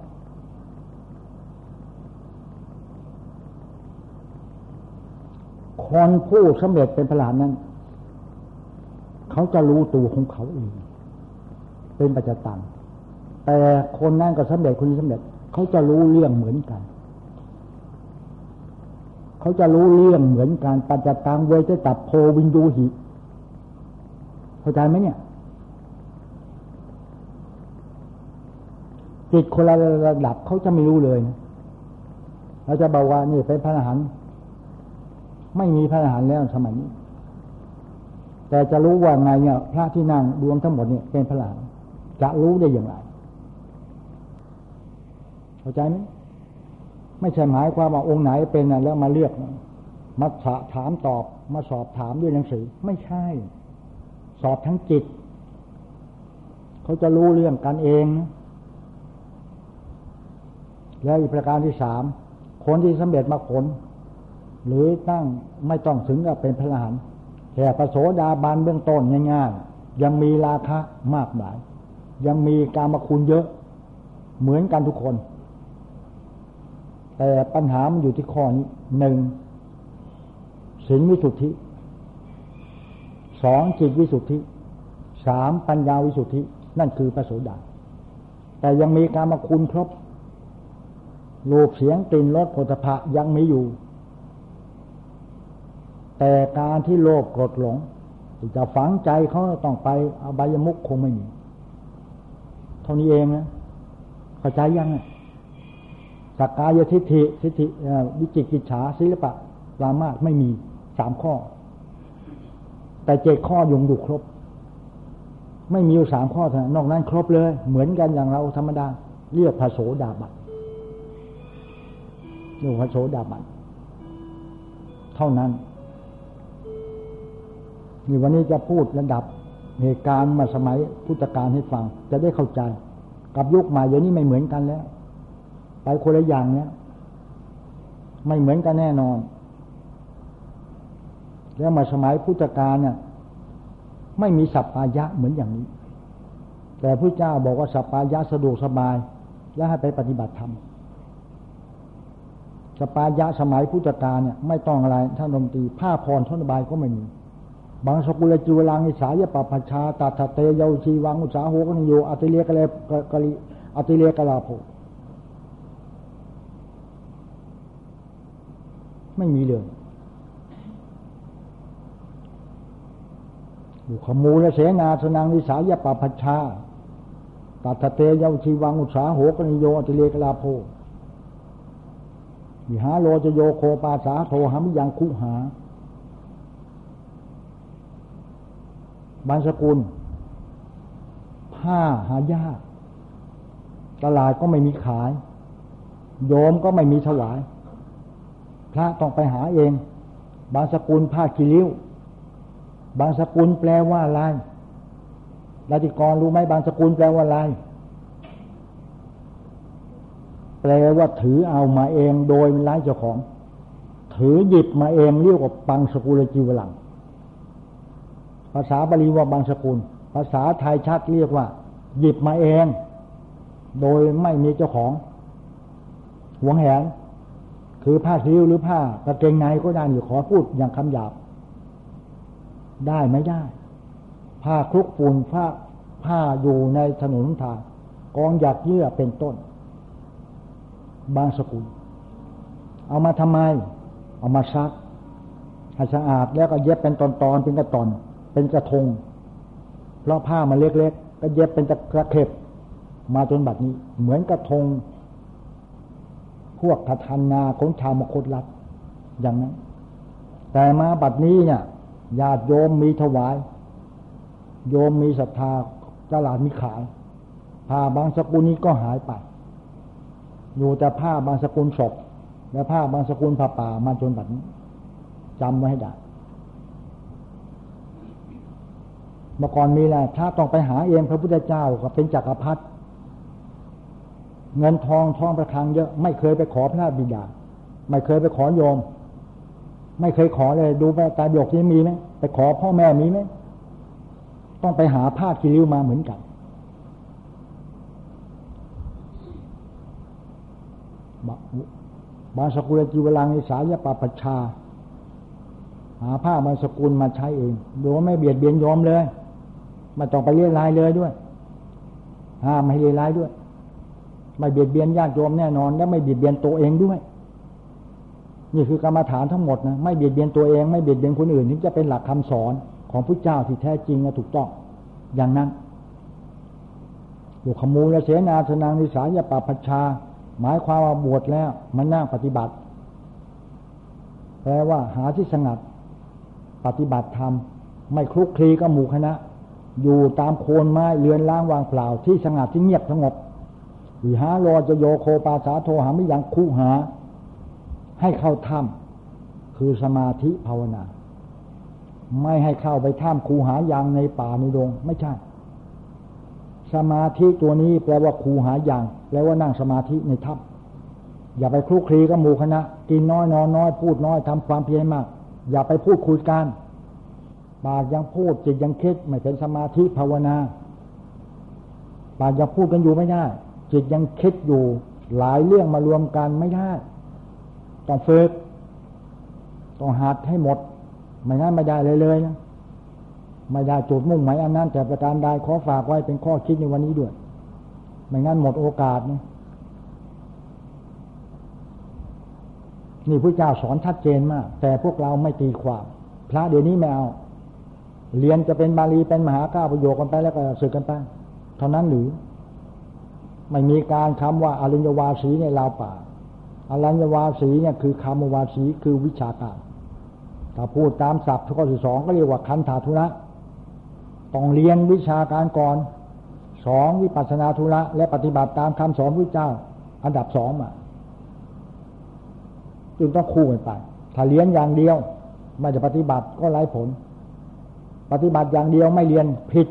[SPEAKER 1] คนผู้สำเร็จเป็นพระลานนั้น เขาจะรู้ตัวของเขาเอง เป็นปัจจตังแต่คนนั้นก็สำเร็จคนนี้สำเร็จ เขาจะรู้เรื่องเหมือนกัน เขาจะรู้เรื่องเหมือนกันปัจจตังเวจะตับโพวินยูหิ เข้าใจไหมเนี่ย จิตคนละระดับเขาจะไม่รู้เลยนะเราจะบอกว่านี่เป็นพระอรหันต์ไม่มีพระอรหันต์แล้วสมัยนี้ แต่จะรู้ว่าไงเนี่ย พระที่นั่งดวงทั้งหมดเนี่ยเป็นพระอรหันต์จะรู้ได้อย่างไร เข้าใจไหม ไม่ใช่หมายความว่าองค์ไหนเป็นแล้วมาเลือกมาถามตอบ มาสอบถามด้วยหนังสือ ไม่ใช่ สอบทั้งจิต เขาจะรู้เรื่องกันเองนะแล้วอีกประการที่สามคนที่สำเร็จมาผล หรือตั้งไม่ต้องถึงกับเป็นพระอรหันต์แค่ประโสดาบันเบื้องต้นง่ายๆยังมีราคะมากมาย ยังมีการมาคุณเยอะ เหมือนกันทุกคน แต่ปัญหามันอยู่ที่ข้อนี้หนึ่งศีลวิสุทธิสองจิตวิสุทธิสามปัญญาวิสุทธิ นั่นคือพระโสดาแต่ยังมีการมาคุณครบรูปเสียงกลิ่นรสผลิภัยังมีอยู่ แต่การที่โลภกรดหลงจะฝังใจเขาต้องไปอบายมุกคงไม่มี เท่านี้เองนะเข้าใจยัง สักกายทิฏฐิทิฏฐิวิจิกิจฉาศิลปะปรามาสไม่มีสามข้อ แต่เจ็ดข้อยงอยู่ครบ ไม่มีอยู่สามข้อเท่านั้นนอกนั้นครบเลย เหมือนกันอย่างเราธรรมดา เรียกพระโสดาบันเรียกพระโสดาบันเท่านั้นนี่วันนี้จะพูดระดับเหตุการณ์มาสมัยพุทธกาลให้ฟัง จะได้เข้าใจ กับยุคใหม่เดี๋ยวนี้ไม่เหมือนกันแล้ว ไปคนละอย่างเนี้ยไม่เหมือนกันแน่นอน แล้วมาสมัยพุทธกาลเนี่ย ไม่มีสัพพายะเหมือนอย่างนี้ แต่พระเจ้าบอกว่าสัพพายะสะดวกสบาย และให้ไปปฏิบัติธรรมสปายะสมัยพุทธกาลเนี่ย ไม่ต้องอะไรท่านดมตีผ้าพรทนบายก็ไม่มี บางสกุลจิวลังอิสายปปชาตาทเตยาชีวังอุสาโหกนโยอติเลกะเลกะลิอติเลกะลาโภไม่มีเลยอยู่ขมูลเสนาสนังนิสายปปชาตาทเตยาวชีวังอุสาโหกนิโยอติเลกลาโภวิหาโลจะโยโคปาสาโทหามิยังคุหาบางสกุล ผ้าหายาก ตลาดก็ไม่มีขาย โยมก็ไม่มีถวาย พระต้องไปหาเอง บางสกุลผ้ากิริ้ว บางสกุลแปลว่าอะไรราติกรรู้ไหมบางสกุลแปลว่าอะไรแปลว่าถือเอามาเองโดยไร้เจ้าของ ถือหยิบมาเองเรียกว่าปังสกุลจีวหลัง ภาษาบาลีว่าบางสกุล ภาษาไทยชัดเรียกว่า หยิบมาเอง โดยไม่มีเจ้าของหวงแหน คือผ้าซิวหรือผ้ากระเกงในก็ได้อยู่ขอพูดอย่างคำหยาบ ได้ไม่ได้ ผ้าคลุกฝุ่นผ้าผ้าอยู่ในถนนทางกองหยักเยื่อเป็นต้น บางสกุล เอามาทำไม เอามาซักให้สะอาดแล้วก็เย็บเป็นตอนๆเป็นกระตอน เป็นกระทง เพราะผ้ามันเล็กๆก็เย็บเป็นตะกระเข็บ มาจนบัดนี้ เหมือนกระทง พวกทัทนาของชาวมคตรัฐอย่างนั้น แต่มาบัดนี้เนี่ยญาติโยมมีถวาย โยมมีศรัทธาตลาดมีขายผ้าบางสกุลนี้ก็หายไป อยู่แต่ผ้าบางสกุลศพและผ้าบางสกุลผ้าป่ามาจนแบบนี้จำไว้ให้ได้เมื่อก่อนมีแหละถ้าต้องไปหาเองพระพุทธเจ้าก็เป็นจักรพรรดิ เงินทองทองประคังเยอะ ไม่เคยไปขอพระบิดา ไม่เคยไปขอโยม ไม่เคยขอเลย ดูไปตาหยกที่มีไหมไปขอพ่อแม่มีไหมต้องไปหาผ้าคีริวมาเหมือนกัน บาสกุลจีวรังในสายปปชา หาผ้าบาสกุลมาใช้เองโดยไม่เบียดเบียนยอมเลยไม่ต้องไปเลี้ยลายเลยด้วยห้ามไม่เลี้ยลายด้วย ไม่เบียดเบียนญาติโยมแน่นอน และไม่เบียดเบียนตัวเองด้วย นี่คือกรรมฐานทั้งหมดนะไม่เบียดเบียนตัวเองไม่เบียดเบียนคนอื่นนี่จะเป็นหลักคำสอนของพระเจ้าที่แท้จริงและถูกต้อง อย่างนั้นอยู่ขมูลเสนาสนางนิสายาปปชา หมายความว่าบวชแล้วมันนั่งปฏิบัติ แปลว่าหาที่สงัด ปฏิบัติธรรม ไม่คลุกคลีกับหมู่คณะ อยู่ตามโคนไม้เรือนล่างวางเปล่าที่สงัดที่เงียบสงบ วิหารอจะโยโคปาสาโทหาไม่ยังคู่หา ให้เข้าถ้ำคือสมาธิภาวนา ไม่ให้เข้าไปถ้ำคูหายางในป่าในดง ไม่ใช่ สมาธิตัวนี้แปลว่าคูหายางแปลว่านั่งสมาธิในถ้ำอย่าไปคลุกคลีกับหมู่คณะ กินน้อยนอนน้อยพูดน้อยทำความเพียรมาก อย่าไปพูดคุยกันปากยังพูดจิตยังคิดไม่เป็นสมาธิภาวนาปากยังพูดกันอยู่ไม่ได้ จิตยังคิดอยู่ หลายเรื่องมารวมกันไม่ได้ ต้องฝึก ต้องหัดให้หมด ไม่งั้นไม่ได้เลยเลยนะไม่ได้จุดมุ่งหมายอันนั้น แต่ประการใดขอฝากไว้เป็นข้อคิดในวันนี้ด้วย ไม่งั้นหมดโอกาสนะนี่พระเจ้าสอนชัดเจนมาก แต่พวกเราไม่ตีความ พระเดี๋ยวนี้ไม่เอา เรียนจะเป็นบาลีเป็นมหาก้าประโยคกันไปแล้วก็สึกกันไปเท่านั้นหรือ ไม่มีการคำว่าอริยวาสีในลาวป่าอรัญญวาสีเนี่ยคือคำวาสีคือวิชาการ ถ้าพูดตามศัพท์ข้อที่สองก็เรียกว่าคันธาธุระ ต้องเรียนวิชาการก่อนสองวิปัสนาธุระ และปฏิบัติตามคำสอนพระเจ้า อันดับสองมาจึงต้องคู่กันไป ถ้าเรียนอย่างเดียว ไม่จะปฏิบัติก็ไร้ผล ปฏิบัติอย่างเดียวไม่เรียนผิด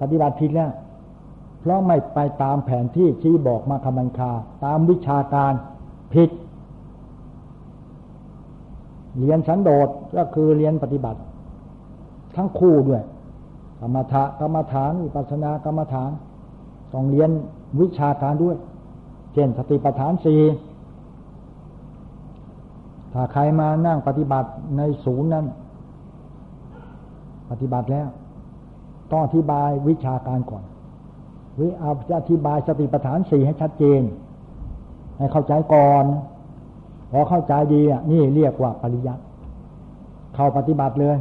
[SPEAKER 1] ปฏิบัติผิดแล้ว เพราะไม่ไปตามแผนที่ชี้บอกมาคำบัญชา ตามวิชาการผิด เรียนสันโดษก็คือเรียนปฏิบัติ ทั้งคู่ด้วย กรรมฐานกรรมฐานวิปัสนากรรมฐานต้องเรียนวิชาการด้วย เช่นสติปัฏฐานสี่ถ้าใครมานั่งปฏิบัติในศูนย์นั้น ปฏิบัติแล้ว ต้องอธิบายวิชาการก่อน วิเอาจะอธิบายสติปัฏฐานสี่ให้ชัดเจน ให้เข้าใจก่อน พอเข้าใจดีอะนี่เรียกว่าปริยัติเข้าปฏิบัติเลย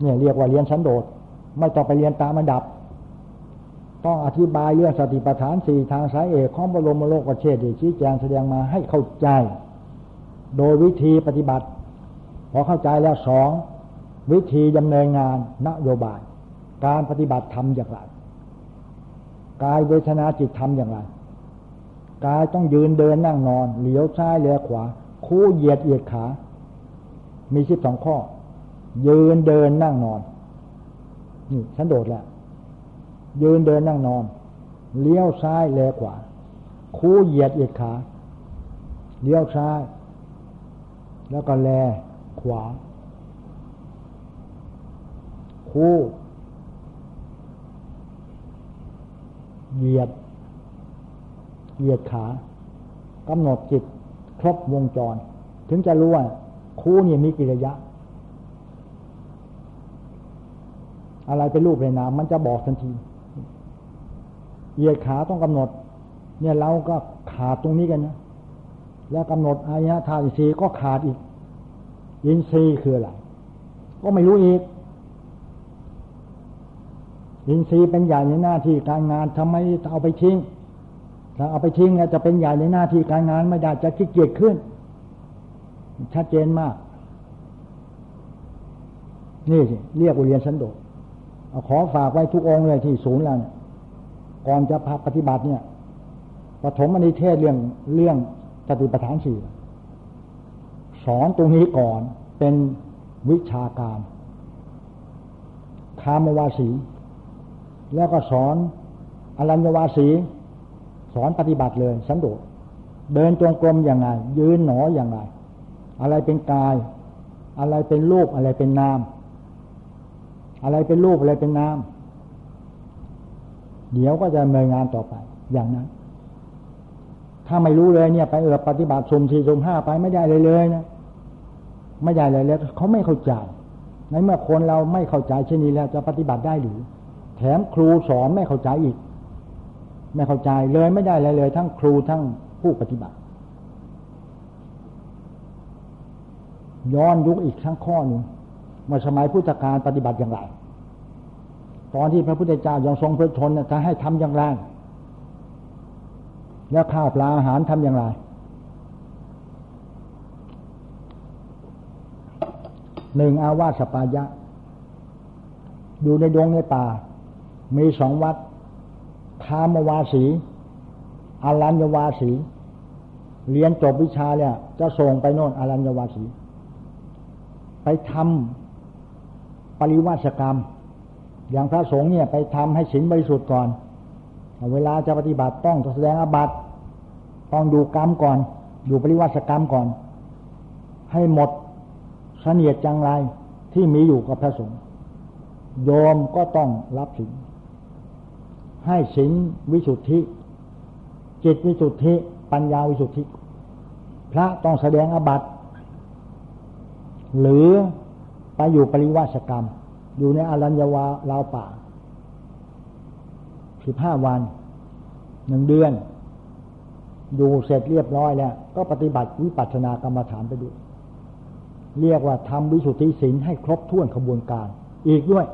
[SPEAKER 1] เนี่ยเรียกว่าเรียนชั้นโดด ไม่ต้องไปเรียนตามระดับ ต้องอธิบายเรื่องสติปัฏฐานสี่ทางสายเอกของบรมโลกเชษฐ์ชี้แจงแสดงมาให้เข้าใจ โดยวิธีปฏิบัติ พอเข้าใจแล้วสองวิธีดำเนินงานนโยบาย การปฏิบัติทำอย่างไร กายเวทนาจิตทำอย่างไรกายต้องยืนเดินนั่งนอน เหลียวซ้ายเลียวขวา คู่เหยียดเหยียดขา มีสิบสองข้อ ยืนเดินนั่งนอน นี่ฉันโดดแล้ว ยืนเดินนั่งนอน เลี้ยวซ้ายเลียวขวา คู่เหยียดเหยียดขา เลี้ยวซ้าย แล้วก็แลขวา คู่ เหยียด เหยียดขากำหนดจิตครบวงจร ถึงจะรู้ว่าคู่นี่มีกิริยะ อะไรเป็นรูปเป็นนามมันจะบอกทันที เหยียดขาต้องกำหนด เนี่ยเราก็ขาดตรงนี้กันนะแล้วกำหนดอายะธาตุสีก็ขาดอีกยินซีคืออะไรก็ไม่รู้อีก อินทรีย์เป็นใหญ่ในหน้าที่การงานทำไมเอาไปทิ้งถ้าเอาไปทิ้งแล้วจะเป็นใหญ่ในหน้าที่การงานไม่ได้จะขี้เกียจขึ้น ชัดเจนมาก นี่สิเรียกว่าเรียนสันโดษเอาขอฝากไว้ทุกองเลยที่ศูนย์เราเนี่ยก่อนจะพาปฏิบัติเนี่ยปฐมอนิเทศเรื่องเรื่องสติปัฏฐานสี่สอนตรงนี้ก่อนเป็นวิชาการคามวาสี แล้วก็สอนอรัญญวาสี สอนปฏิบัติเลย สันโดษเดินจงกรมอย่างไร ยืนหนออย่างไร อะไรเป็นกาย อะไรเป็นรูปอะไรเป็นนาม อะไรเป็นรูปอะไรเป็นนาม เดี๋ยวก็จะเนินงานต่อไป อย่างนั้น ถ้าไม่รู้เลยเนี่ย ไปเออปฏิบัติสมสี่สมห้าไปไม่ได้เลยเลยนะไม่ได้เลยเลยเขาไม่เข้าใจในเมื่อคนเราไม่เข้าใจเช่นนี้แล้วจะปฏิบัติได้หรือ แถมครูสอนไม่เข้าใจอีก ไม่เข้าใจเลยไม่ได้เลยเลย ทั้งครูทั้งผู้ปฏิบัติ ย้อนยุคอีกทั้งข้อหนึ่งเมื่อสมัยพุทธกาลปฏิบัติอย่างไร ตอนที่พระพุทธเจ้ายังทรงพระชนจะให้ทำอย่างไรแล้วข้าวปลาอาหารทำอย่างไรหนึ่งอาวาสปายะ อยู่ในดงในป่า มีสองวัดคามวาสีอารัญญวาสี เรียนจบวิชาเนี่ย จะส่งไปโน่นอารัญญวาสี ไปทำปริวาสกรรม อย่างพระสงฆ์เนี่ยไปทำให้ศีลบริสุทธิ์ก่อน เวลาจะปฏิบัติต้องแสดงอาบัติต้องดูกรรมก่อนอยู่ปริวาสกรรมก่อน ให้หมดเสนียดจังไรที่มีอยู่กับพระสงฆ์โยมก็ต้องรับสิน ให้สินวิสุทธิ จิตวิสุทธิ ปัญญาวิสุทธิ พระต้องแสดงอบัตหรือไปอยู่ปริวาสกรรม อยู่ในอรัญญวาลาวป่าสิบห้าวันหนึ่งเดือน อยู่เสร็จเรียบร้อยแล้ว ก็ปฏิบัติวิปัสสนากรรมฐานไปด้วย เรียกว่าทำวิสุทธิศีลให้ครบถ้วนขบวนการ อีกด้วย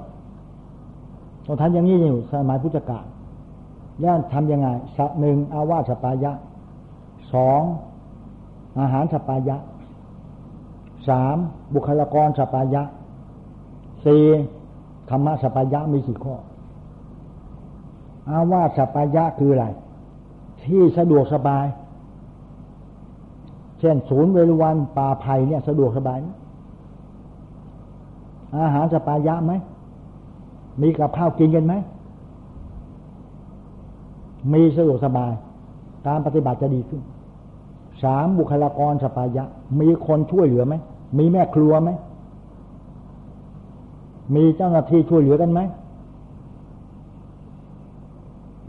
[SPEAKER 1] ตองทำอย่างนี้อยู่สมัยพุทธกาล แล้วทำยังไงสัหนึ่งอาวาสสัปปายะสองอาหารสัปปายะสามบุคลากรสัปปายะสี่ธรรมะสัปปายะมีสี่ข้อ อาวาสสัปปายะคืออะไร ที่สะดวกสบาย เช่นศูนย์เวรุวันป่าไผ่เนี่ยสะดวกสบาย อาหารสัปปายะไหม มีกับข้าวกินกันไหม มีสะดวกสบาย การปฏิบัติจะดีขึ้นสามบุคลากรสปายะ มีคนช่วยเหลือไหมมีแม่ครัวไหมมีเจ้าหน้าที่ช่วยเหลือกันไหม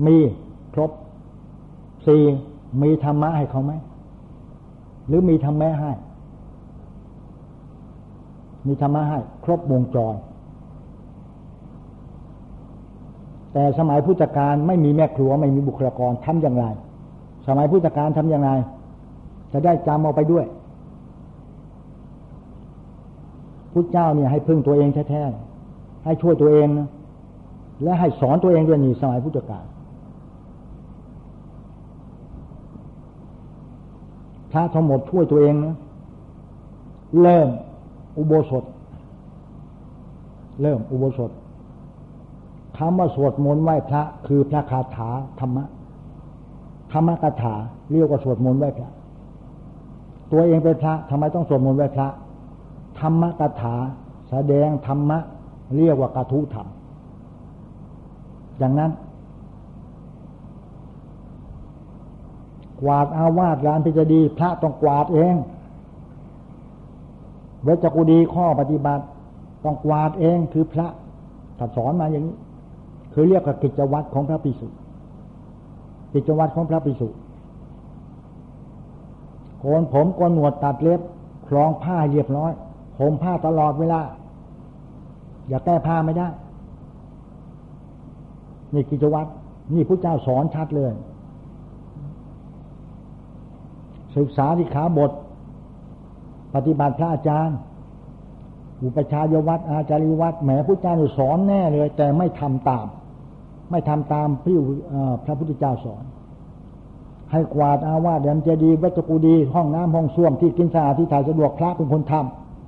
[SPEAKER 1] มีครบสี่มีธรรมะให้เขาไหมหรือมีธรรมะให้ มีธรรมะให้ ครบวงจร แต่สมัยพุทธกาลไม่มีแม่ครัวไม่มีบุคลากรทำอย่างไร สมัยพุทธกาลทำอย่างไร จะได้จำเอาไปด้วยพุทธเจ้าเนี่ยให้พึ่งตัวเองแท้ๆให้ช่วยตัวเองนะและให้สอนตัวเองด้วยนี่สมัยพุทธกาลระทั้งหมดช่วยตัวเองนะเริ่มอุโบสถ เริ่มอุโบสถ คำว่าสวดมนต์ไหว้พระ คือพระคาถาธรรมะธรรมคาถาเรียกว่าสวดมนต์ไหว้พระ ตัวเองเป็นพระทำไมต้องสวดมนต์ไหว้พระธรรมคาถาแสดงธรรมะ เรียกว่ากระทุธรรมอย่างนั้น กวาดอาวาสลานพิจดี พระต้องกวาดเอง เวชกุดีข้อปฏิบัติ ต้องกวาดเองคือพระถ้าสอนมาอย่างนี้ คือเรียกว่ากิจวัตรของพระภิกษุกิจวัตรของพระภิกษุโกนผมโกนหนวดตัดเล็บคล้องผ้าเรียบร้อยผมผ้าตลอดเวลา อย่าแก้ผ้าไม่ได้นี่กิจวัตรนี่พระเจ้าสอนชัดเลย ศึกษาที่ขาบท ปฏิบัติพระอาจารย์ อุปชายวัดอาจาริวัดแหมพระเจ้าสอนแน่เลย แต่ไม่ทำตาม ไม่ทำตามพี่พระพุทธเจ้าสอน ให้กวาดอาวาสเดิมเจดีวัจกุดี ห้องน้ำห้องส้วมที่กินสะอาดที่ถ่ายสะดวกพระเป็นคนท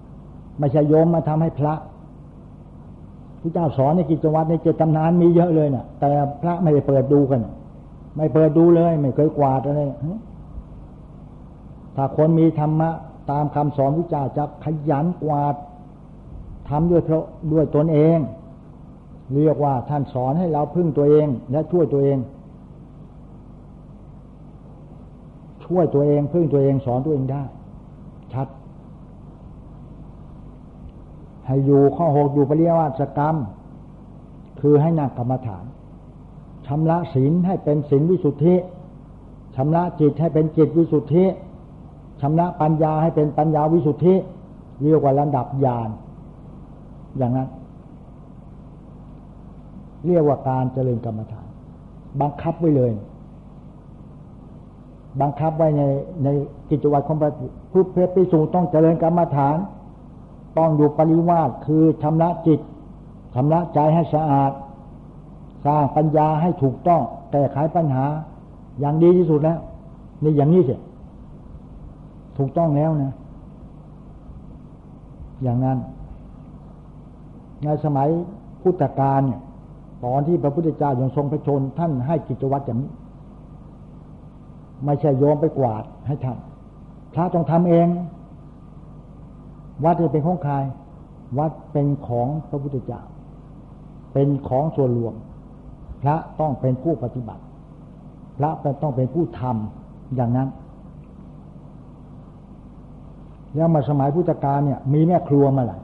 [SPEAKER 1] ำไม่ใช่โยมมาทำให้พระพระเจ้าสอนในกิจวัตรในเจตตำนานมีเยอะเลยเนะ่ะ แต่พระไม่ได้เปิดดูกัน ไม่เปิดดูเลย ไม่เคยกวาดอะไรถ้าคนมีธรรมะ ตามคำสอนวิจาจะขยันกวาดทำด้วยเพราะด้วยตนเอง เรียกว่าท่านสอนให้เราพึ่งตัวเองและช่วยตัวเอง ช่วยตัวเองพึ่งตัวเองสอนตัวเองได้ ชัด ให้อยู่ข้อหกอยู่ปริยวัตกรรม คือให้นักกรรมฐานชำระศีลให้เป็นศีลวิสุทธิชำระจิตให้เป็นจิตวิสุทธิชำระปัญญาให้เป็นปัญญาวิสุทธิเรียกว่าระดับญาณอย่างนั้น เรียกว่าการเจริญกรรมฐาน บังคับไว้เลย บังคับไว้ในในกิจวัตรของผู้เพชรพิสูต้องเจริญกรรมฐาน ต้องอยู่ปริวาสคือชำระจิตชำระใจให้สะอาด สร้างปัญญาให้ถูกต้องแก้ไขปัญหา อย่างดีที่สุดแล้วนี่อย่างนี้เสิถูกต้องแล้วนะ อย่างนั้น ในสมัยพุทธกาลเนี่ย ตอนที่พระพุทธเจ้ายังทรงพระชน ท่านให้กิจวัตรอย่างนี้ ไม่ใช่โยมไปกวาดให้ทำพระต้องทำเอง วัดจะเป็นของใครวัดเป็นของพระพุทธเจ้า เป็นของส่วนรวม พระต้องเป็นผู้ปฏิบัติ พระต้องเป็นผู้ทำอย่างนั้นแล้วมาสมัยพุทธกาลเนี่ย มีแม่ครัวมาหลาย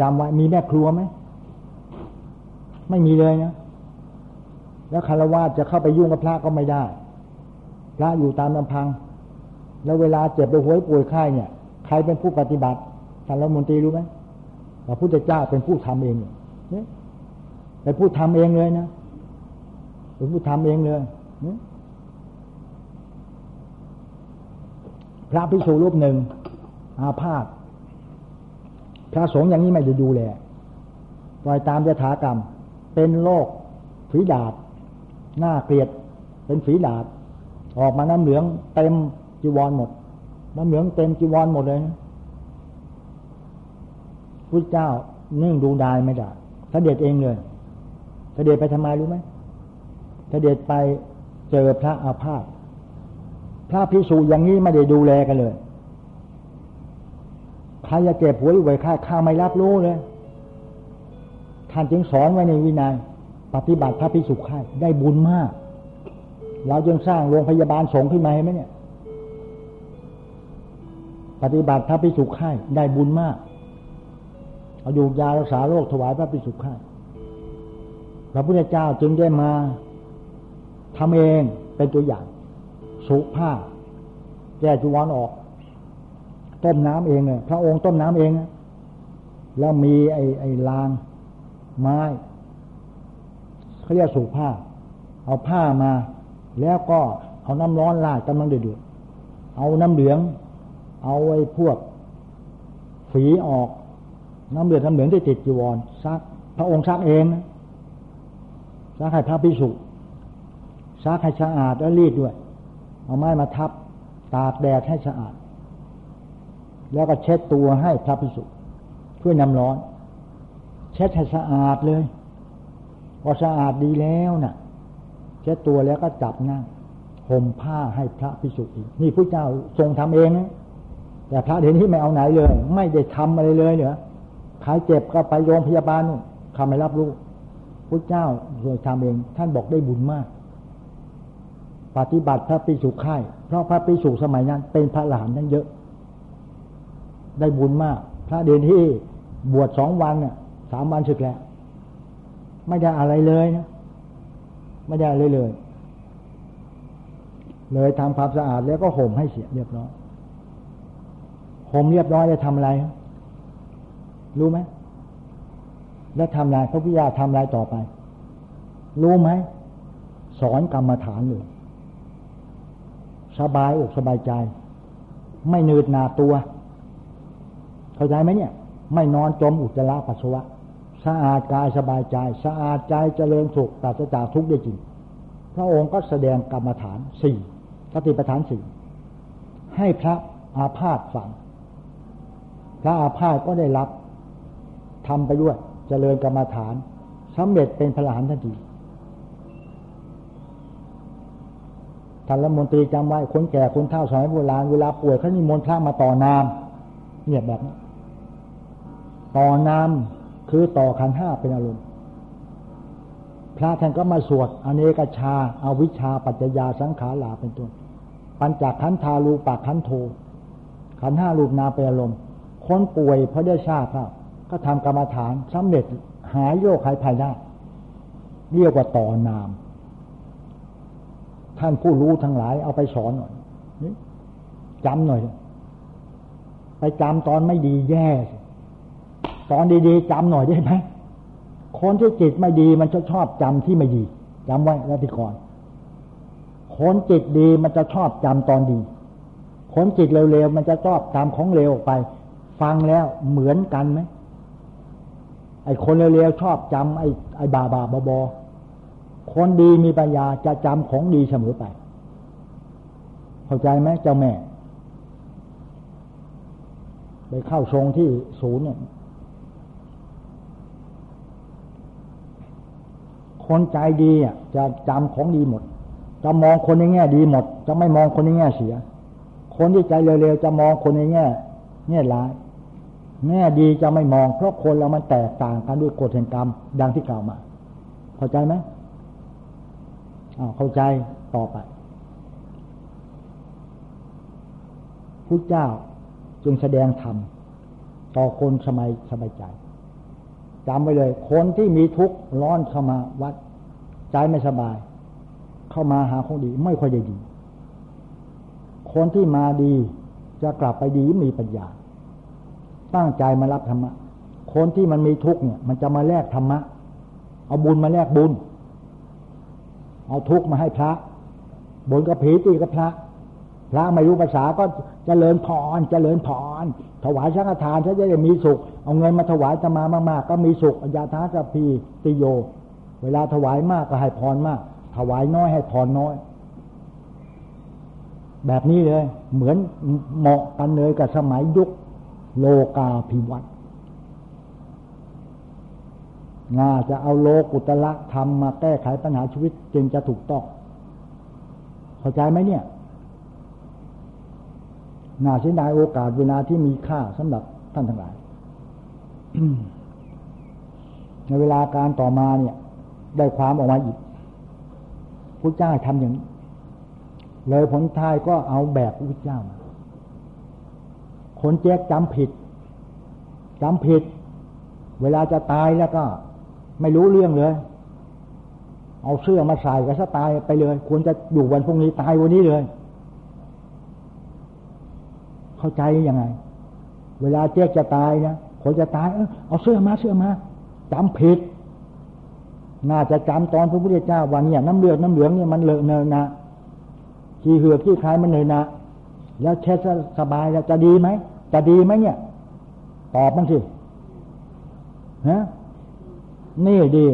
[SPEAKER 1] จำไว้มีแม่ครัวไหม ไม่มีเลยนะแล้วคารวะจะเข้าไปยุ่งกับพระก็ไม่ได้ พระอยู่ตามลำพัง แล้วเวลาเจ็บไปหัวป่วยไข้เนี่ย ใครเป็นผู้ปฏิบัติท่านรัฐมนตรีรู้ไหมพระพุทธเจ้าเป็นผู้ทำเองเนี่ยเป็นผู้ทำเองเลยนะเป็นผู้ทำเองเลยเนี่ยพระภิกษุรูปหนึ่ง อาพาธพระสงฆ์อย่างนี้ไม่ได้ดูแลปล่อยตามยถากรรม เป็นโรคฝีดาดหน้าเกลียด เป็นฝีดาดออกมาน้ำเหลืองเต็มจีวรหมด น้ำเหลืองเต็มจีวรหมดเลยพุทธเจ้านึ่งดูดายไม่ได้เสด็จเองเลยเสด็จไปทำไมรู้ไหมเสด็จไปเจอพระอาพาธพระพิสูจอย่างนี้ไม่ได้ดูแลกันเลยใครจะเจ็บหัวยไว้ข้าข้าไม่รับรู้เลย ท่านจึงสอนไว้ในวินัย ปฏิบัติพระพิสุขไข้ได้บุญมาก เราจึงสร้างโรงพยาบาลสงขึ้นมาให้ไหมเนี่ย ปฏิบัติพระพิสุขไข้ได้บุญมาก เอาอยู่ยารักษาโรคถวายพระพิสุขไข้พระพุทธเจ้าจึงได้มาทำเองเป็นตัวอย่าง สุผ้า แก้จีวรออกต้มน้ำเองเลยพระองค์ต้มน้ำเอง แล้วมีไอ้ไอ้ลาง ไม้เขาเรียกสุผ้า เอาผ้ามา แล้วก็เอาน้ำร้อนลาดกำลังเดือดเอาน้ำเหลือง เอาไอ้พวก ฝีออก น้ำเดือดน้ำเหลืองที่ติดจีวรซัก พระองค์ซักเองซักให้พระพิสุซักให้สะอาดแล้วรีดด้วย เอาไม้มาทับ ตากแดดให้สะอาด แล้วก็เช็ดตัวให้พระภิกษุช่วยน้ำร้อน เช็ดให้สะอาดเลย พอสะอาดดีแล้วนะ่ะเช็ดตัวแล้วก็จับนั่งห่มผ้าให้พระภิกษุอีกนี่พระเจ้าทรงทำเองนะแต่พระเดี๋ยวนี้ไม่เอาไหนเลย ไม่ได้ทำอะไรเลยเหรอใครเจ็บก็ไปโรงพยาบาลนู่นเขาไม่รับรู้พระเจ้าโดยทำเอง ท่านบอกได้บุญมาก ปฏิบัติพระปิสุข่ายเพราะพระปิสุสมัยนั้น เป็นพระหลานนั้นเยอะ ได้บุญมาก พระเดนที่บวชสองวันเนี่ย สามวันสึกแล้ว ไม่ได้อะไรเลยนะไม่ได้เลยเลย เลยทำความสะอาดแล้วก็ห่มให้เสียเรียบร้อยห่มเรียบร้อยจะทำอะไร รู้ไหมแล้วทำอะไรพระพุทธเจ้าทำอะไรต่อไป รู้ไหมสอนกรรมฐานเลยสบายอกสบายใจ ไม่เนืดนาตัว เข้าใจไหมเนี่ย ไม่นอนจมอุจจาระปัสสาวะ สะอาดกายสบายใจ สะอาดใจเจริญสุขตัดจากทุกข์ได้จริง พระองค์ก็แสดงกรรมฐานสี่สติปัฏฐานสี่ให้พระอาพาธฟัง พระอาพาธก็ได้รับทำไปด้วย เจริญกรรมฐานสำเร็จเป็นพระหลานทันทีท่านรัฐมนตรีจำไว้คนแก่คนเฒ่าสมัยโบราณเวลาป่วยเขานิมนต์พระมาต่อน้ำเนี่ยแบบนี้ต่อน้ำ คือต่อขันห้าเป็นอารมณ์ พระท่านก็มาสวดอเนกชาอาวิชาปัจจยาสังขาราเป็นต้นปัญจขันธารูปากขันโท ขันห้ารูปนาเป็นอารมณ์คนป่วยเพราะได้ทราบครับก็ทำกรรมฐานสำเร็จหายโรคหายภัยได้เรียกว่าต่อนาม ท่านผู้รู้ทั้งหลายเอาไปสอนหน่อยจำหน่อย ไปจำตอนไม่ดีแย่ ตอนดีๆจำหน่อยได้ไหมคนที่จิตไม่ดีมันจะชอบจำที่ไม่ดีจำไว้แล้วที่ก่อนคนจิตดีมันจะชอบจำตอนดีคนจิตเร็วๆมันจะชอบจำของเร็วไป ฟังแล้วเหมือนกันไหมไอ้คนเร็วๆชอบจำไอ้ไอ้บาบาบอบอคนดีมีปัญญาจะจำของดีเสมอไป เข้าใจไหมเจ้าแม่ ไปเข้าทรงที่ศูนย์เนี่ย คนใจดีอะจะจำของดีหมด จะมองคนในแง่ดีหมด จะไม่มองคนในแง่เสีย คนที่ใจเร็วๆจะมองคนในแง่แง่ร้ายแง่ดีจะไม่มอง เพราะคนเรามันแตกต่างกันด้วยกฎแห่งกรรมดังที่กล่าวมา เข้าใจไหมอ้าวเข้าใจต่อไปพุทธเจ้าจึงแสดงธรรมต่อคนสมัยสบายใจ จำไว้เลย คนที่มีทุกข์ร้อนเข้ามาวัด ใจไม่สบาย เข้ามาหาของดีไม่ค่อยได้ดี คนที่มาดีจะกลับไปดีมีปัญญา ตั้งใจมารับธรรมะ คนที่มันมีทุกข์เนี่ย มันจะมาแลกธรรมะ เอาบุญมาแลกบุญ เอาทุกข์มาให้พระบนกับผีตีกับพระ พระไม่รู้ภาษาก็เจริญพรเจริญพรถวายชักทานฉันจะได้มีสุข เอาเงินมาถวายจะมามากๆ ก็มีสุขยาทาสพีติโย เวลาถวายมากก็ให้พรมาก ถวายน้อยให้พรน้อย แบบนี้เลย เหมือนเหมาะกันเลยกับสมัยยุคโลกาภิวัตน์งาจะเอาโลกุตละทำมาแก้ไขปัญหาชีวิตจึงจะถูกต้อง เข้าใจไหมเนี่ย น่าเสียดายโอกาสเวลาที่มีค่าสำหรับท่านทั้งหลาย ในเวลาการต่อมาเนี่ย ได้ความออกมาอีกพระเจ้าทำอย่างนี้เลยผลท้ายก็เอาแบบพระเจ้ามาคนแจ๊กจำผิดจำผิด เวลาจะตายแล้วก็ ไม่รู้เรื่องเลย เอาเสื้อมาใส่ก็ซะตายไปเลย ควรจะอยู่วันพรุ่งนี้ตายวันนี้เลย เข้าใจยังไง เวลาเจ๊กจะตายนะคนจะตาย เออเอาเสื้อมาเสื้อมาจำผิด น่าจะจำตอนพระพุทธเจ้าวันเนี่ยน้ำเลือดน้ำเหลืองเนี่ยมันเลอะเนอะนะขี้เหือกขี้คายมันเลยนะแล้วเช็ดสบายแล้วจะดีไหมจะดีไหมเนี่ย ตอบมันสิฮะนี่ดี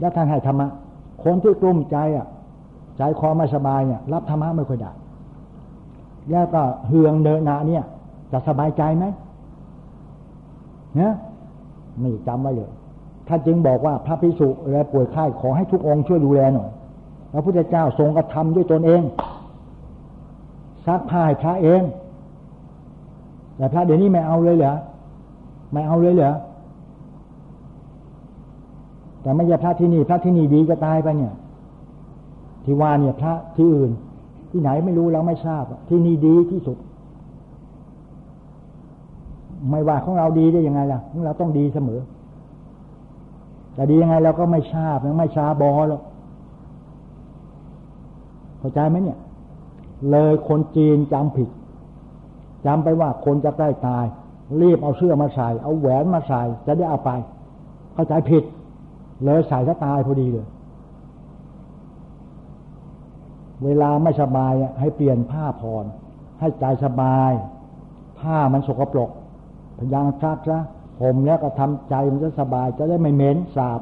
[SPEAKER 1] แล้วท่านให้ธรรมะคนที่กลุ้มใจอะใจคอไม่สบายเนี่ย รับธรรมะไม่ค่อยได้ แล้วก็เฮืองเดินนาเนี่ย จะสบายใจไหมเนี่ยนี่จำไว้เลยถ้าจึงบอกว่าพระพิสุและป่วยไข้ขอให้ทุกองค์ช่วยดูแลหน่อยพระพุทธเจ้าทรงกระทำด้วยตนเองซักผ้าให้พระเอง แต่พระเดี๋ยวนี้ไม่เอาเลยเหรอไม่เอาเลยเหรอแต่ไม่ใช่พระที่นี่ พระที่นี่ดีจะตายไปเนี่ย ที่ว่าเนี่ยพระที่อื่น ที่ไหนไม่รู้เราไม่ทราบ ที่นี่ดีที่สุด ไม่ว่าของเราดีได้ยังไงล่ะของเราต้องดีเสมอ แต่ดียังไงเราก็ไม่ทราบไม่ชาบอหรอกเข้าใจไหมเนี่ย เลยคนจีนจำผิดจำไปว่าคนจะใกล้ตาย รีบเอาเสื้อมาใส่ เอาแหวนมาใส่จะได้เอาไป เข้าใจผิด เลยใส่ถ้าตายพอดีเลย เวลาไม่สบายให้เปลี่ยนผ้าผ่อนให้ใจสบาย ผ้ามันสกปรกพยางซักซะผมแล้วก็ทำใจมันจะสบาย จะได้ไม่เหม็นสาบ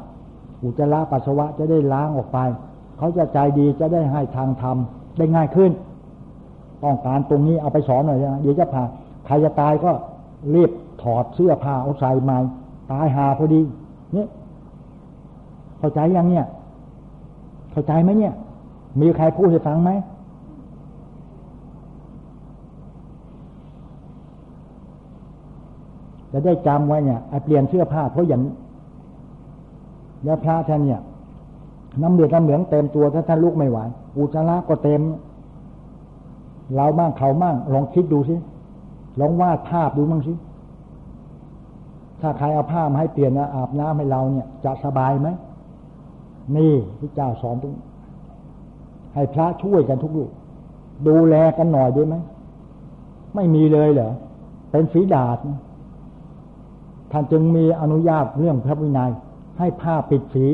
[SPEAKER 1] อุจจาระปัสสาวะจะได้ล้างออกไป เขาจะใจดีจะได้ให้ทางทำได้ง่ายขึ้น ต้องการตรงนี้เอาไปสอนหน่อยนะเดี๋ยวจะพาใครจะตายก็รีบถอดเสื้อผ้าเอาใส่ใหม่ตายหาพอดี เนี่ย เข้าใจยังเนี่ย เข้าใจไหมเนี่ย มีใครพูดให้ฟังไหมจะได้จำไว้เนี่ยเปลี่ยนเสื้อผ้าเพราะอย่างแล้วพระท่านเนี่ย น้ำเดือดน้ำเหลืองเต็มตัวถ้าท่านลุกไม่ไหวอุจจาระก็เต็ม เราบ้างเขาบ้างลองคิดดูสิลองวาดภาพดูมั่งสิถ้าใครเอาผ้ามาให้เปลี่ยนนะอาบน้ำให้เราเนี่ย จะสบายไหมนี่พระเจ้าสอนตรง ให้พระช่วยกันทุกลูก ดูแลกันหน่อยได้ไหม ไม่มีเลยเหรอ เป็นฝีดาษท่านจึงมีอนุญาตเรื่องพระวินัย ให้ผ้าปิดฝี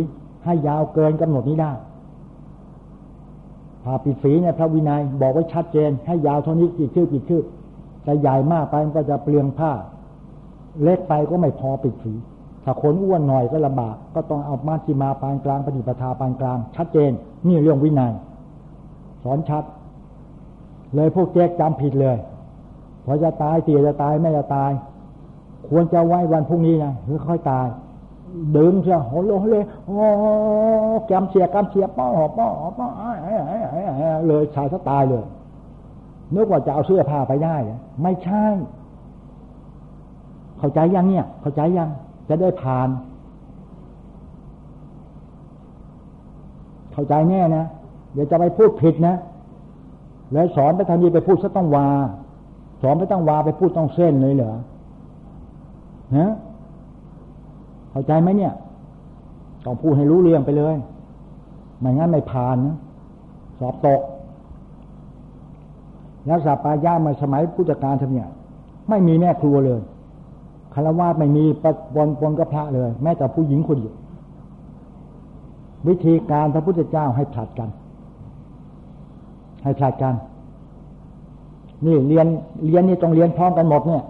[SPEAKER 1] ให้ยาวเกินกำหนดนี้ได้ผ้าปิดฝีเนี่ยพระวินัย บอกไว้ชัดเจน ให้ยาวเท่านี้กี่คืบกี่คืบจะใหญ่มากไปมันก็จะเปลืองผ้า เล็กไปก็ไม่พอปิดฝีถ้าคนอ้วนหน่อยก็ลำบาก ก็ต้องเอามาจิมาปานกลางปฏิปทาปานกลาง ชัดเจน นี่เรื่องวินัย สอนชัด เลยพวกแจ๊กจำผิดเลยพอจะตายเตียจะตายไม่จะตาย ควรจะไว้วันพรุ่งนี้นะหรือค่อยตายดึงเชียวโหโลเลยโอ้แกมเสียกมเสียป้อป้อป้อเลยชายซะตายเลยนึกว่าจะเอาเสื้อผ้าไปได้ไม่ใช่ เข้าใจยังเนี่ย เข้าใจยัง จะได้ผ่าน เข้าใจแน่นะ เดี๋ยวจะไปพูดผิดนะ แล้วสอนไปทำยีไปพูดซะต้องวา สอนไม่ต้องวาไปพูดต้องเส้นเลยเหรอฮะเข้าใจไหมเนี่ย ต้องพูดให้รู้เรื่องไปเลย ไม่งั้นไม่ผ่านนะ สอบตก แล้วสาปายามาสมัยพุทธกาลทำเนี่ย ไม่มีแม่ครัวเลยคารวะไม่มีปปนปนกับพระเลย แม้แต่ผู้หญิงคนเดียววิธีการพระพุทธเจ้าให้ผลัดกัน ให้ผลัดกัน นี่เรียนเรียนนี่ต้องเรียนพร้อมกันหมดเนี่ย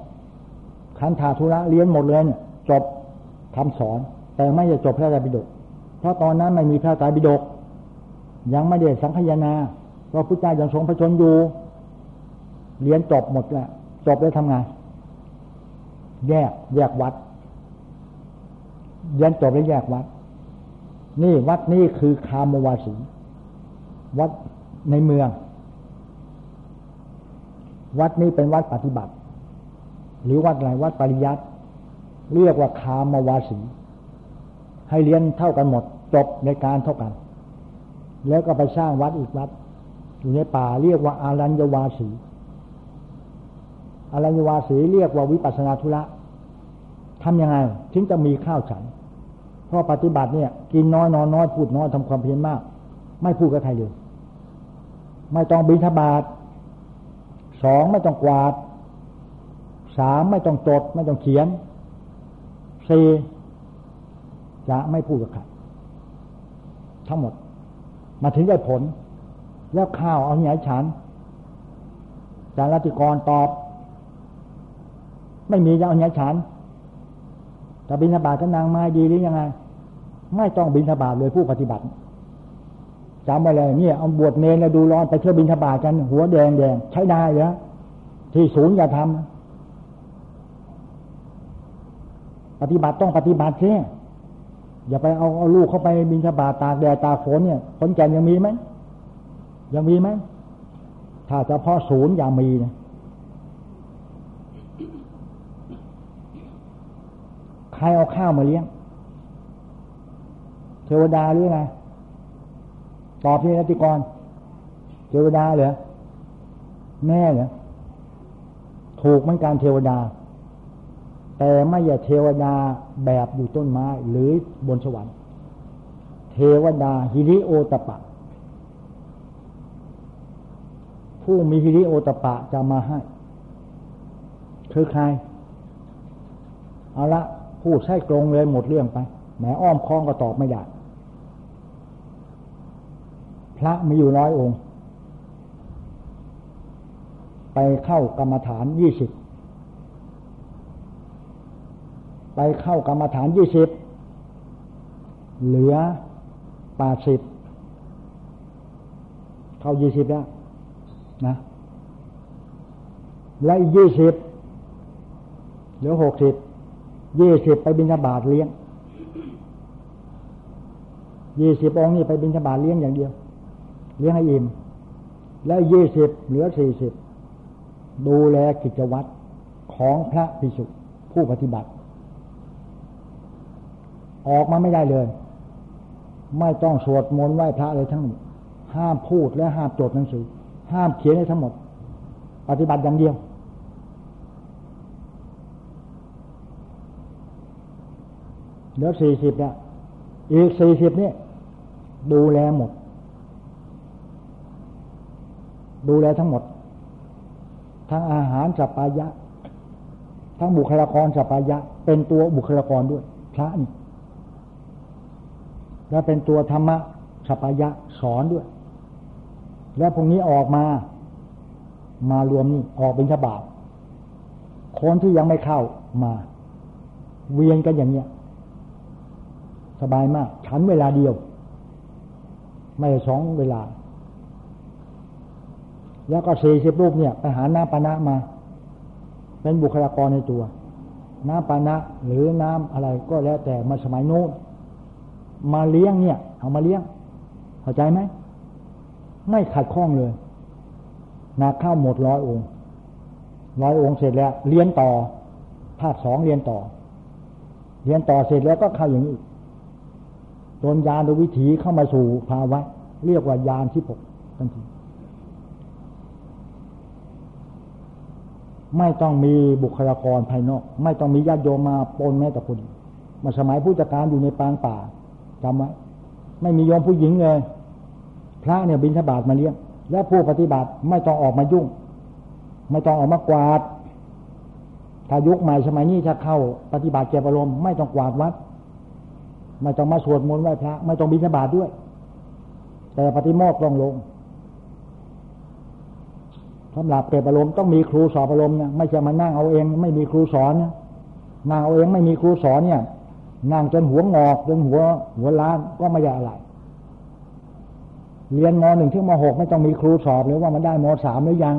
[SPEAKER 1] คันถาธุระเรียนหมดเลยเนี่ยจบคำสอน แต่ไม่จะจบพระไตรปิฎกเพราะตอนนั้นไม่มีพระไตรปิฎกยังไม่ได้สังขยานาเพราะพระเจ้ายังทรงพระชนอยู่เรียนจบหมดแล้วจบแล้วทำงาน แยกแยกวัดเรียนจบแล้วแยกวัด นี่วัดนี่คือคามวาสี วัด ในเมือง วัดนี้เป็นวัดปฏิบัติ หรือวัดอะไรวัดปริยัติเรียกว่าคามวาสี ให้เรียนเท่ากันหมด จบในการเท่ากัน แล้วก็ไปสร้างวัดอีกวัด อยู่ในป่าเรียกว่าอารัญญวาสีอารัญญวาสีเรียกว่าวิปัสนาธุระทำยังไง ถึงจะมีข้าวฉัน เพราะปฏิบัติเนี่ย กินน้อยนอนน้อยพูดน้อยทำความเพียรมาก ไม่พูดกับใครเลย ไม่ต้องบิณฑบาตสองไม่ต้องกวาดสามไม่ต้องจด ไม่ต้องเขียนสี่จะไม่พูดกับใครทั้งหมด มาถึงได้ผล แล้วข้าวเอาไหนฉันจารติกรตอบ ไม่มีจะเอาไหนฉันแต่บินทบาทก็นางไม้ดีหรือยังไง ไม่ต้องบินทบาทเลยผู้ปฏิบัติ จำไว้เลยเนี่ยเอาบวชเนรแล้วดูร้อนไปเที่ยวบินทบาทกัน หัวแดงแดงใช้ได้เหรอที่ศูนย์อย่าทำปฏิบัติต้องปฏิบัติเช่อย่าไปเอาเอาลูกเข้าไปบินทบาทตากแดดตากฝนเนี่ยคนแก่ยังมีไหมยังมีไหมถ้าจะพ่อศูนย์อย่ามีนะใครเอาข้าวมาเลี้ยง เทวดาหรือไง ตอบที่นติกรเทวดาเหรอแม่เหรอถูกเหมือนการเทวดา แต่ไม่ใช่เทวดาแบบอยู่ต้นไม้หรือบนสวรรค์ เทวดาฮิริโอตปะ ผู้มีฮิริโอตปะจะมาให้คือใคร เอาละพูดใช่ตรงเลยหมดเรื่องไปแหมอ้อมค้องก็ตอบไม่ได้ พระมีอยู่ร้อยองค์ ไปเข้ากรรมฐานยี่สิบไปเข้ากรรมฐานยี่สิบเหลือแปดสิบเข้ายี่สิบแล้วนะและยี่สิบเหลือหกสิบยี่สิบไปบิณฑบาตเลี้ยงยี่สิบองค์นี่ไปบิณฑบาตเลี้ยงอย่างเดียว เลี้ยงให้อิ่มแล้วยี่สิบเหลือสี่สิบดูแลกิจวัตรของพระภิกษุผู้ปฏิบัติ ออกมาไม่ได้เลย ไม่ต้องสวดมนต์ไหว้พระเลยทั้งหมดห้ามพูดและห้ามจดหนังสือ ห้ามเขียนให้ทั้งหมด ปฏิบัติอย่างเดียว เหลือสี่สิบเนี่ยอีกสี่สิบเนี่ยดูแลหมด ดูแลทั้งหมด ทั้งอาหารสัปายะ ทั้งบุคลากรสัปายะ เป็นตัวบุคลากรด้วย พระนี่และเป็นตัวธรรมะสัปายะสอนด้วย แล้วพวกนี้ออกมามารวมนี่ออกเป็นฉบับคนที่ยังไม่เข้ามา เวียนกันอย่างเนี้ย สบายมาก ฉันเวลาเดียว ไม่สองเวลา แล้วก็สี่สิบรูปเนี่ยไปหาน้ำปานะมา เป็นบุคลากรในตัว น้ำปานะหรือน้ำอะไรก็แล้วแต่มาสมัยโน้นมาเลี้ยงเนี่ย เอามาเลี้ยง เข้าใจไหม ไม่ขัดข้องเลยนาข้าวหมดร้อยองค์ร้อยองค์เสร็จแล้วเรียนต่อ ภาคสองเรียนต่อ เรียนต่อเสร็จแล้วก็เข้าอย่างนี้โดนยานโดยวิถีเข้ามาสู่ภาวะ เรียกว่ายานที่หกทันที ไม่ต้องมีบุคลากรภายนอก ไม่ต้องมีญาติโยมมาปนแม้แต่คนมาสมัยผู้จัดการอยู่ในปางป่าจำไว้ไม่มีโยมผู้หญิงเลย พระเนี่ยบินทบาทมาเลี้ยง แล้วผู้ปฏิบัติไม่ต้องออกมายุ่ง ไม่ต้องออกมากวาดถ้ายุคใหม่สมัยนี้จะเข้าปฏิบัติเก็บอารมณ์ไม่ต้องกวาดวัด ไม่ต้องมาสวดมนต์ไหว้พระ ไม่ต้องบิณฑบาตด้วย แต่ปฏิโมกต้องลง สำหรับเก็บอารมณ์ต้องมีครูสอบอารมณ์เนี่ยไม่ใช่มานั่งเอาเอง ไม่มีครูสอนเนี่ยนั่งเอาเองไม่มีครูสอนเนี่ยนั่งจนหัวงอกจนหัวหัวล้านก็ไม่ได้อะไรเรียนมหนึ่งถึงมหกไม่ต้องมีครูสอบหรือว่ามันได้มสามหรือยัง